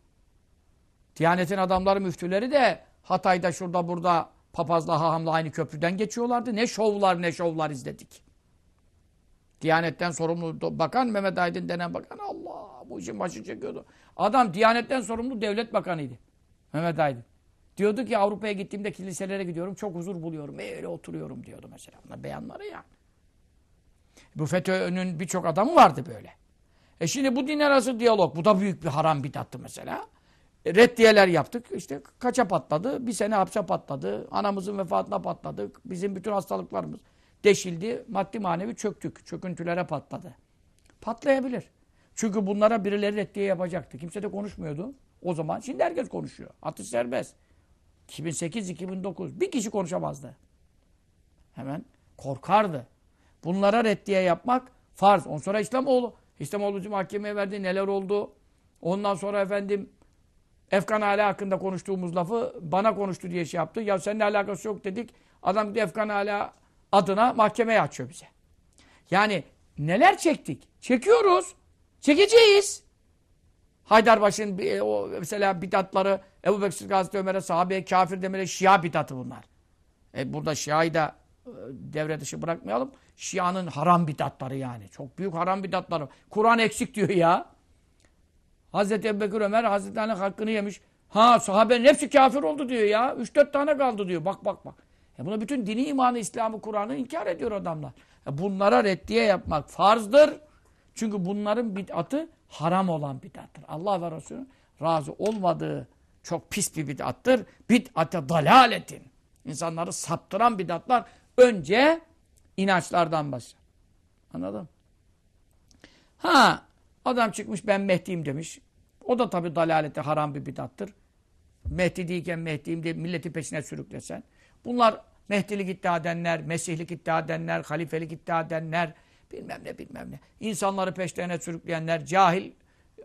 Diyanetin adamları, müftüleri de Hatay'da, şurada, burada papazla, hahamla aynı köprüden geçiyorlardı. Ne şovlar, ne şovlar izledik. Diyanetten sorumlu bakan Mehmet Aydın denen bakan Allah bu işin başı çekiyordu. Adam Diyanetten sorumlu devlet bakanıydı. Mehmet Aydın. Diyordu ki Avrupa'ya gittiğimde kiliselere gidiyorum. Çok huzur buluyorum. Öyle oturuyorum diyordu mesela. Bunlar beyanları yani. Bu FETÖ'nün birçok adamı vardı böyle. E şimdi bu din arası diyalog. Bu da büyük bir haram bidattı mesela. E, reddiyeler yaptık. İşte kaça patladı? Bir sene hapse patladı. Anamızın vefatına patladık. Bizim bütün hastalıklarımız deşildi. Maddi manevi çöktük. Çöküntülere patladı. Patlayabilir. Çünkü bunlara birileri reddiye yapacaktı. Kimse de konuşmuyordu. O zaman şimdi herkes konuşuyor. Atış serbest. 2008-2009 bir kişi konuşamazdı. Hemen korkardı. Bunlara reddiye yapmak farz. Ondan sonra İslamoğlu. İslamoğlu bizim mahkemeye verdi. Neler oldu? Ondan sonra efendim Efkan Ali hakkında konuştuğumuz lafı bana konuştu diye şey yaptı. Ya seninle alakası yok dedik. Adam bir Efkan Ali adına mahkemeye açıyor bize. Yani neler çektik? Çekiyoruz. Çekeceğiz. Haydarbaş'ın e, o mesela bidatları Ebu Bekir Hazreti Ömer'e sahabeye kafir demeli Şia bidatı bunlar. E burada Şia'yı da e, devre dışı bırakmayalım. Şia'nın haram bidatları yani. Çok büyük haram bidatları. Kur'an eksik diyor ya. Hazreti Ebubekir Ömer Hazreti Ali hakkını yemiş. Ha sahabenin hepsi kafir oldu diyor ya. Üç dört tane kaldı diyor. Bak bak bak. E buna bütün dini imanı, İslam'ı, Kur'an'ı inkar ediyor adamlar. E bunlara reddiye yapmak farzdır. Çünkü bunların bid'atı haram olan bid'attır. Allah ve Resulü razı olmadığı çok pis bir bid'attır. Bid'ate dalaletin. İnsanları saptıran bid'atlar önce inançlardan başlar. Anladın? Ha adam çıkmış ben Mehdi'yim demiş. O da tabi dalalete haram bir bidattır. Mehdi değilken Mehdi'yim diye milleti peşine sürüklesen. Bunlar Mehdilik iddia edenler, Mesihlik iddia edenler, halifelik iddia edenler, bilmem ne bilmem ne. İnsanları peşlerine sürükleyenler, cahil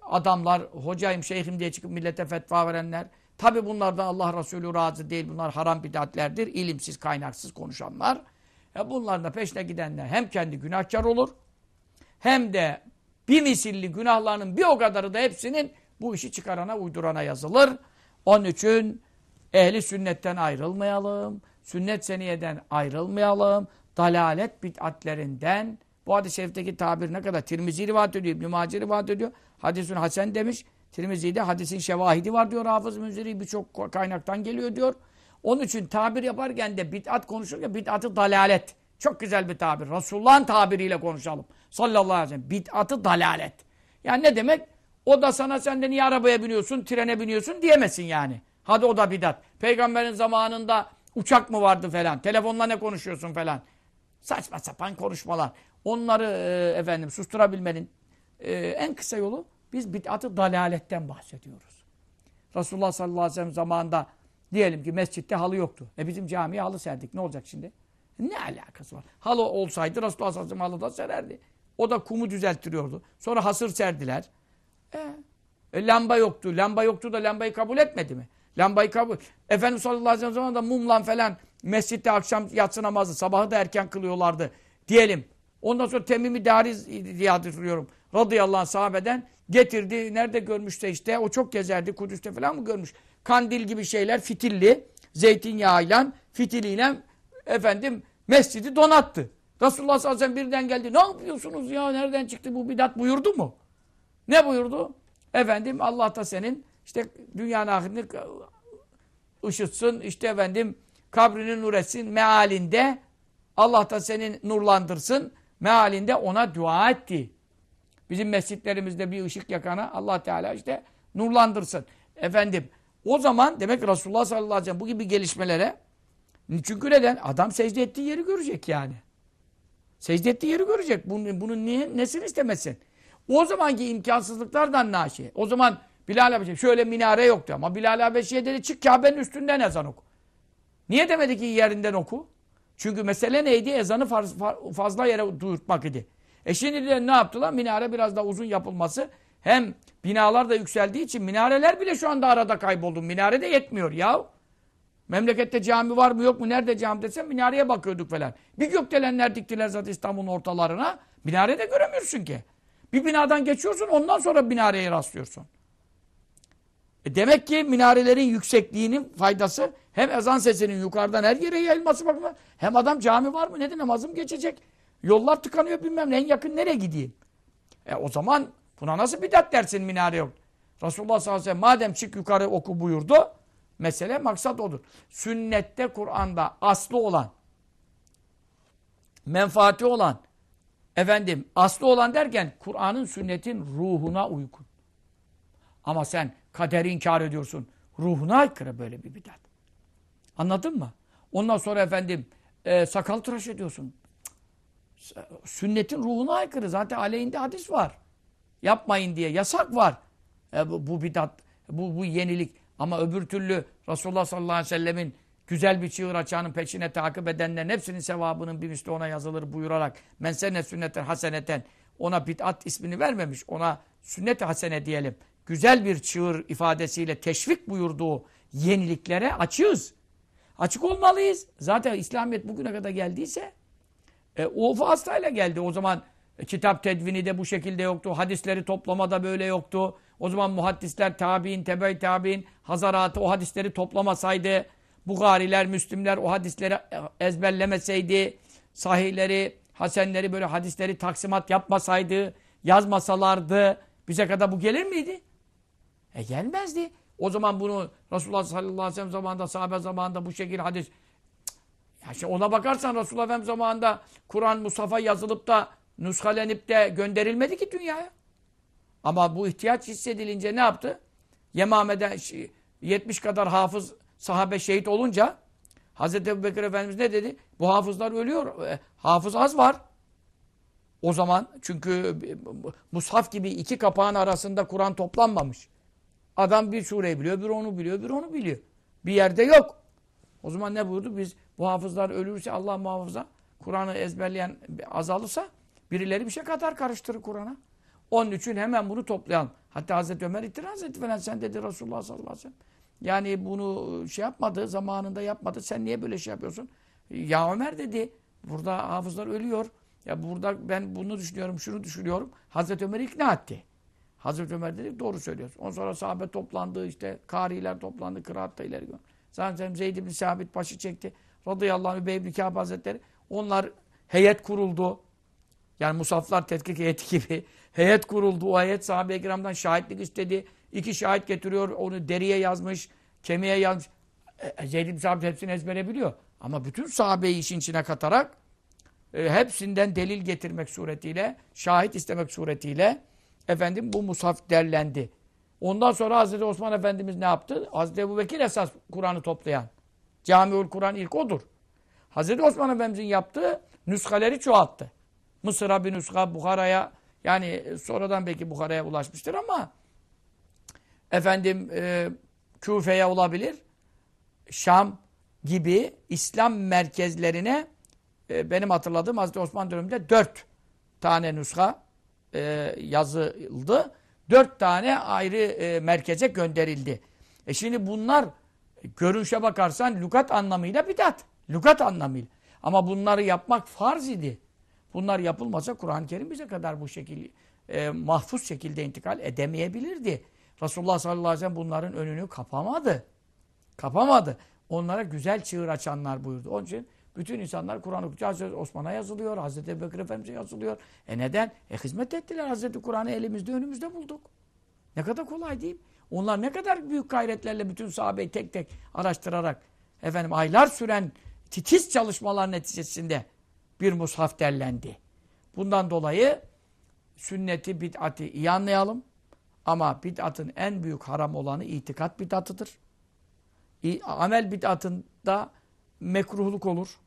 adamlar, hocayım, şeyhim diye çıkıp millete fetva verenler. Tabi bunlardan Allah Resulü razı değil. Bunlar haram bidatlerdir. İlimsiz, kaynaksız konuşanlar. E bunların da peşine gidenler hem kendi günahkar olur hem de bir misilli günahlarının bir o kadarı da hepsinin bu işi çıkarana, uydurana yazılır. Onun için ehli sünnetten ayrılmayalım. Sünnet seniyeden ayrılmayalım. Dalalet bid'atlerinden bu hadis-i şerifteki tabir ne kadar? Tirmizi rivayet ediyor, İbn-i Maci rivayet ediyor. Hadisun Hasen demiş. Tirmizi'de hadisin şevahidi var diyor Hafız Münziri. Birçok kaynaktan geliyor diyor. Onun için tabir yaparken de bid'at konuşurken bid'atı dalalet. Çok güzel bir tabir. Resulullah'ın tabiriyle konuşalım. Sallallahu aleyhi ve sellem. Bid'atı dalalet. Yani ne demek? O da sana sen de niye arabaya biniyorsun, trene biniyorsun diyemesin yani. Hadi o da bidat. Peygamberin zamanında uçak mı vardı falan. Telefonla ne konuşuyorsun falan. Saçma sapan konuşmalar. Onları e, efendim susturabilmenin e, en kısa yolu biz bid'atı dalaletten bahsediyoruz. Resulullah sallallahu aleyhi ve sellem zamanında diyelim ki mescitte halı yoktu. E bizim camiye halı serdik. Ne olacak şimdi? Ne alakası var? Halı olsaydı Resulullah sallallahu aleyhi ve sellem halı da sererdi. O da kumu düzelttiriyordu. Sonra hasır serdiler. E, e, lamba yoktu. Lamba yoktu da lambayı kabul etmedi mi? Lambayı kabul... Efendimiz sallallahu aleyhi ve sellem zamanında mumla falan mescitte akşam yatsı namazı, sabahı da erken kılıyorlardı. Diyelim. Ondan sonra Temimi Dariz diye hatırlıyorum. Radıyallahu anh sahabeden getirdi. Nerede görmüşse işte o çok gezerdi. Kudüs'te falan mı görmüş? Kandil gibi şeyler fitilli. Zeytinyağıyla, fitiliyle efendim mescidi donattı. Resulullah sallallahu aleyhi ve sellem birden geldi. Ne yapıyorsunuz ya? Nereden çıktı bu bidat buyurdu mu? Ne buyurdu? Efendim Allah da senin işte dünyanın ahirini ışıtsın. işte efendim kabrini nur etsin. Mealinde Allah da senin nurlandırsın. Mealinde ona dua etti. Bizim mescitlerimizde bir ışık yakana Allah Teala işte nurlandırsın. Efendim o zaman demek Resulullah sallallahu aleyhi ve sellem bu gibi gelişmelere çünkü neden? Adam secde ettiği yeri görecek yani. Secde ettiği yeri görecek. Bunun, bunun niye, nesini istemesin? O zamanki imkansızlıklardan naşi. O zaman Bilal Habeşi şöyle minare yoktu ama Bilal Habeşi'ye dedi çık Kabe'nin üstünden ezan oku. Niye demedi ki yerinden oku? Çünkü mesele neydi? Ezanı faz, fazla yere duyurtmak idi. E şimdi de ne yaptılar? Minare biraz daha uzun yapılması. Hem binalar da yükseldiği için minareler bile şu anda arada kayboldu. Minare de yetmiyor ya. Memlekette cami var mı yok mu? Nerede cami desem minareye bakıyorduk falan. Bir gökdelenler diktiler zaten İstanbul'un ortalarına. Minare de göremiyorsun ki. Bir binadan geçiyorsun ondan sonra minareye rastlıyorsun. E demek ki minarelerin yüksekliğinin faydası hem ezan sesinin yukarıdan her yere yayılması bakımından hem adam cami var mı nedir namazım geçecek. Yollar tıkanıyor bilmem ne en yakın nereye gideyim. E o zaman buna nasıl bidat dersin minare yok. Resulullah sallallahu aleyhi ve sellem madem çık yukarı oku buyurdu. mesele maksat odur. Sünnette, Kur'an'da aslı olan, menfaati olan, efendim aslı olan derken Kur'an'ın sünnetin ruhuna uygun. Ama sen kaderi inkar ediyorsun. Ruhuna aykırı böyle bir bidat. Anladın mı? Ondan sonra efendim e, sakal tıraş ediyorsun. Sünnetin ruhuna aykırı. Zaten aleyhinde hadis var. Yapmayın diye yasak var. E, bu, bu bidat, bu, bu yenilik. Ama öbür türlü Resulullah sallallahu aleyhi ve sellemin güzel bir çığır açanın peşine takip edenlerin hepsinin sevabının bir misli ona yazılır buyurarak men senne sünneten haseneten ona bid'at ismini vermemiş. Ona sünnet hasene diyelim. Güzel bir çığır ifadesiyle teşvik buyurduğu yeniliklere açığız. Açık olmalıyız. Zaten İslamiyet bugüne kadar geldiyse e, o vasıtayla geldi. O zaman e, kitap tedvini de bu şekilde yoktu. Hadisleri toplamada böyle yoktu. O zaman muhaddisler, tabi'in, tebe tabi'in, hazaratı o hadisleri toplamasaydı, Bukhariler, Müslimler o hadisleri e, ezberlemeseydi, sahihleri, hasenleri böyle hadisleri taksimat yapmasaydı, yazmasalardı, bize kadar bu gelir miydi? E gelmezdi. O zaman bunu Resulullah sallallahu aleyhi ve sellem zamanında, sahabe zamanında bu şekilde hadis... Ya şimdi ona bakarsan Resulullah Efendimiz zamanında Kur'an Musaf'a yazılıp da nuskalenip de gönderilmedi ki dünyaya. Ama bu ihtiyaç hissedilince ne yaptı? Yemame'de 70 kadar hafız sahabe şehit olunca Hazreti Ebu Bekir Efendimiz ne dedi? Bu hafızlar ölüyor. E, hafız az var. O zaman çünkü Mushaf gibi iki kapağın arasında Kur'an toplanmamış. Adam bir sureyi biliyor, bir onu biliyor, bir onu biliyor. Bir yerde yok. O zaman ne buyurdu? Biz bu hafızlar ölürse Allah muhafaza Kur'an'ı ezberleyen azalırsa birileri bir şey kadar karıştırır Kur'an'a. Onun için hemen bunu toplayalım. Hatta Hazreti Ömer itiraz etti falan. Sen dedi Resulullah sallallahu aleyhi ve sellem. Yani bunu şey yapmadı, zamanında yapmadı. Sen niye böyle şey yapıyorsun? Ya Ömer dedi. Burada hafızlar ölüyor. Ya burada ben bunu düşünüyorum, şunu düşünüyorum. Hazreti Ömer ikna etti. Hazreti Ömer dedi doğru söylüyorsun. Ondan sonra sahabe toplandı işte kariler toplandı kıraatta ileri gön. Zaten Zeyd ibn Sabit başı çekti. Radıyallahu anh ibn Kâb Hazretleri. Onlar heyet kuruldu. Yani Musaflar tetkik heyeti gibi. Heyet kuruldu. O heyet sahabe-i kiramdan şahitlik istedi. İki şahit getiriyor. Onu deriye yazmış. Kemiğe yazmış. E, e Zeyd ibn Sabit hepsini ezbere biliyor. Ama bütün sahabeyi işin içine katarak e, hepsinden delil getirmek suretiyle, şahit istemek suretiyle efendim bu musaf derlendi. Ondan sonra Hazreti Osman Efendimiz ne yaptı? Hazreti Ebu Bekir esas Kur'an'ı toplayan. Camiül Kur'an ilk odur. Hazreti Osman Efendimiz'in yaptığı nüshaleri çoğalttı. Mısır'a bir nüsha, Bukhara'ya yani sonradan belki Bukhara'ya ulaşmıştır ama efendim e, Küfe'ye olabilir. Şam gibi İslam merkezlerine e, benim hatırladığım Hazreti Osman döneminde dört tane nüsha e, yazıldı. Dört tane ayrı e, merkeze gönderildi. E şimdi bunlar görünüşe bakarsan lügat anlamıyla bidat. Lügat anlamıyla. Ama bunları yapmak farz idi. Bunlar yapılmasa Kur'an-ı Kerim bize kadar bu şekilde e, mahfuz şekilde intikal edemeyebilirdi. Resulullah sallallahu aleyhi ve sellem bunların önünü kapamadı. Kapamadı. Onlara güzel çığır açanlar buyurdu. Onun için bütün insanlar Kur'an okuyunca Hazreti Osman'a yazılıyor, Hazreti Ebubekir Efendimiz'e yazılıyor. E neden? E hizmet ettiler. Hazreti Kur'an'ı elimizde, önümüzde bulduk. Ne kadar kolay değil Onlar ne kadar büyük gayretlerle bütün sahabeyi tek tek araştırarak efendim aylar süren titiz çalışmalar neticesinde bir mushaf derlendi. Bundan dolayı sünneti, bid'ati iyi anlayalım. Ama bid'atın en büyük haram olanı itikat bid'atıdır. Amel bid'atında mekruhluk olur.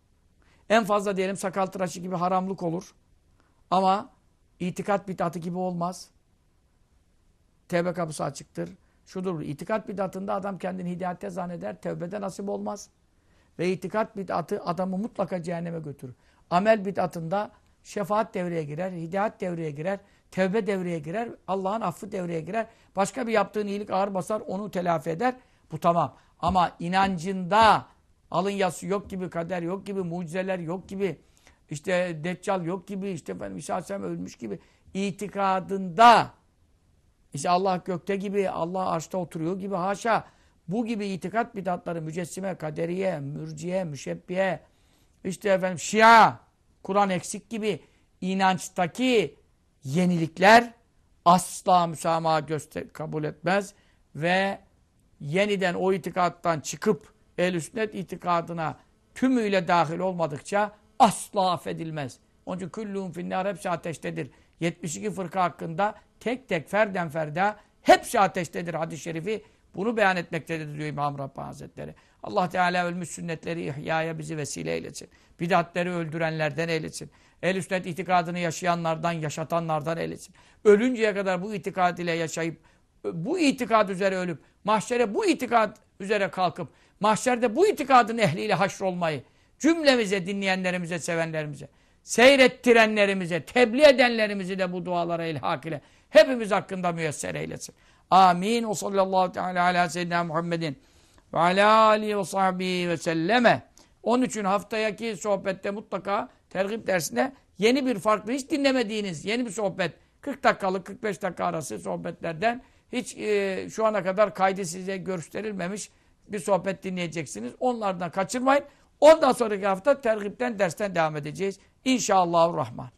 En fazla diyelim sakal tıraşı gibi haramlık olur. Ama itikat bid'atı gibi olmaz. Tevbe kapısı açıktır. Şudur, itikat bid'atında adam kendini hidayette zanneder, tevbede nasip olmaz. Ve itikat bid'atı adamı mutlaka cehenneme götürür. Amel bid'atında şefaat devreye girer, hidayet devreye girer, tevbe devreye girer, Allah'ın affı devreye girer. Başka bir yaptığın iyilik ağır basar, onu telafi eder. Bu tamam. Ama inancında alın yazısı yok gibi, kader yok gibi, mucizeler yok gibi, işte deccal yok gibi, işte efendim İsa Aleyhisselam ölmüş gibi itikadında işte Allah gökte gibi, Allah arşta oturuyor gibi haşa. Bu gibi itikat bidatları mücessime, kaderiye, mürciye, müşebbiye, işte efendim şia, Kur'an eksik gibi inançtaki yenilikler asla müsamaha göster kabul etmez ve yeniden o itikattan çıkıp ehl sünnet itikadına tümüyle dahil olmadıkça asla affedilmez. Onun için küllûn finnâr hepsi ateştedir. 72 fırka hakkında tek tek ferden ferda hepsi ateştedir hadis-i şerifi. Bunu beyan etmektedir diyor İmam Rabbani Hazretleri. Allah Teala ölmüş sünnetleri ihyaya bizi vesile eylesin. Bidatleri öldürenlerden eylesin. El sünnet itikadını yaşayanlardan, yaşatanlardan eylesin. Ölünceye kadar bu itikad ile yaşayıp, bu itikad üzere ölüp, mahşere bu itikad üzere kalkıp, mahşerde bu itikadın ehliyle haşrolmayı, cümlemize, dinleyenlerimize, sevenlerimize, seyrettirenlerimize, tebliğ edenlerimizi de bu dualara ilhak ile hepimiz hakkında müyesser eylesin. Amin. O sallallahu teala ala seyyidina Muhammedin ve ala alihi ve sahbihi ve selleme. Onun için haftayaki sohbette mutlaka tergip dersinde yeni bir farklı hiç dinlemediğiniz yeni bir sohbet 40 dakikalık 45 dakika arası sohbetlerden hiç e, şu ana kadar kaydı size gösterilmemiş bir sohbet dinleyeceksiniz. Onlardan kaçırmayın. Ondan sonraki hafta tergipten dersten devam edeceğiz. İnşallah rahman.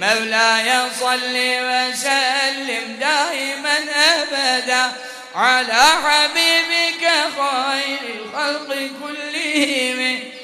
Mevla'ya salli ve sellim daimen ebeda ala habibike hayril halki kullihimi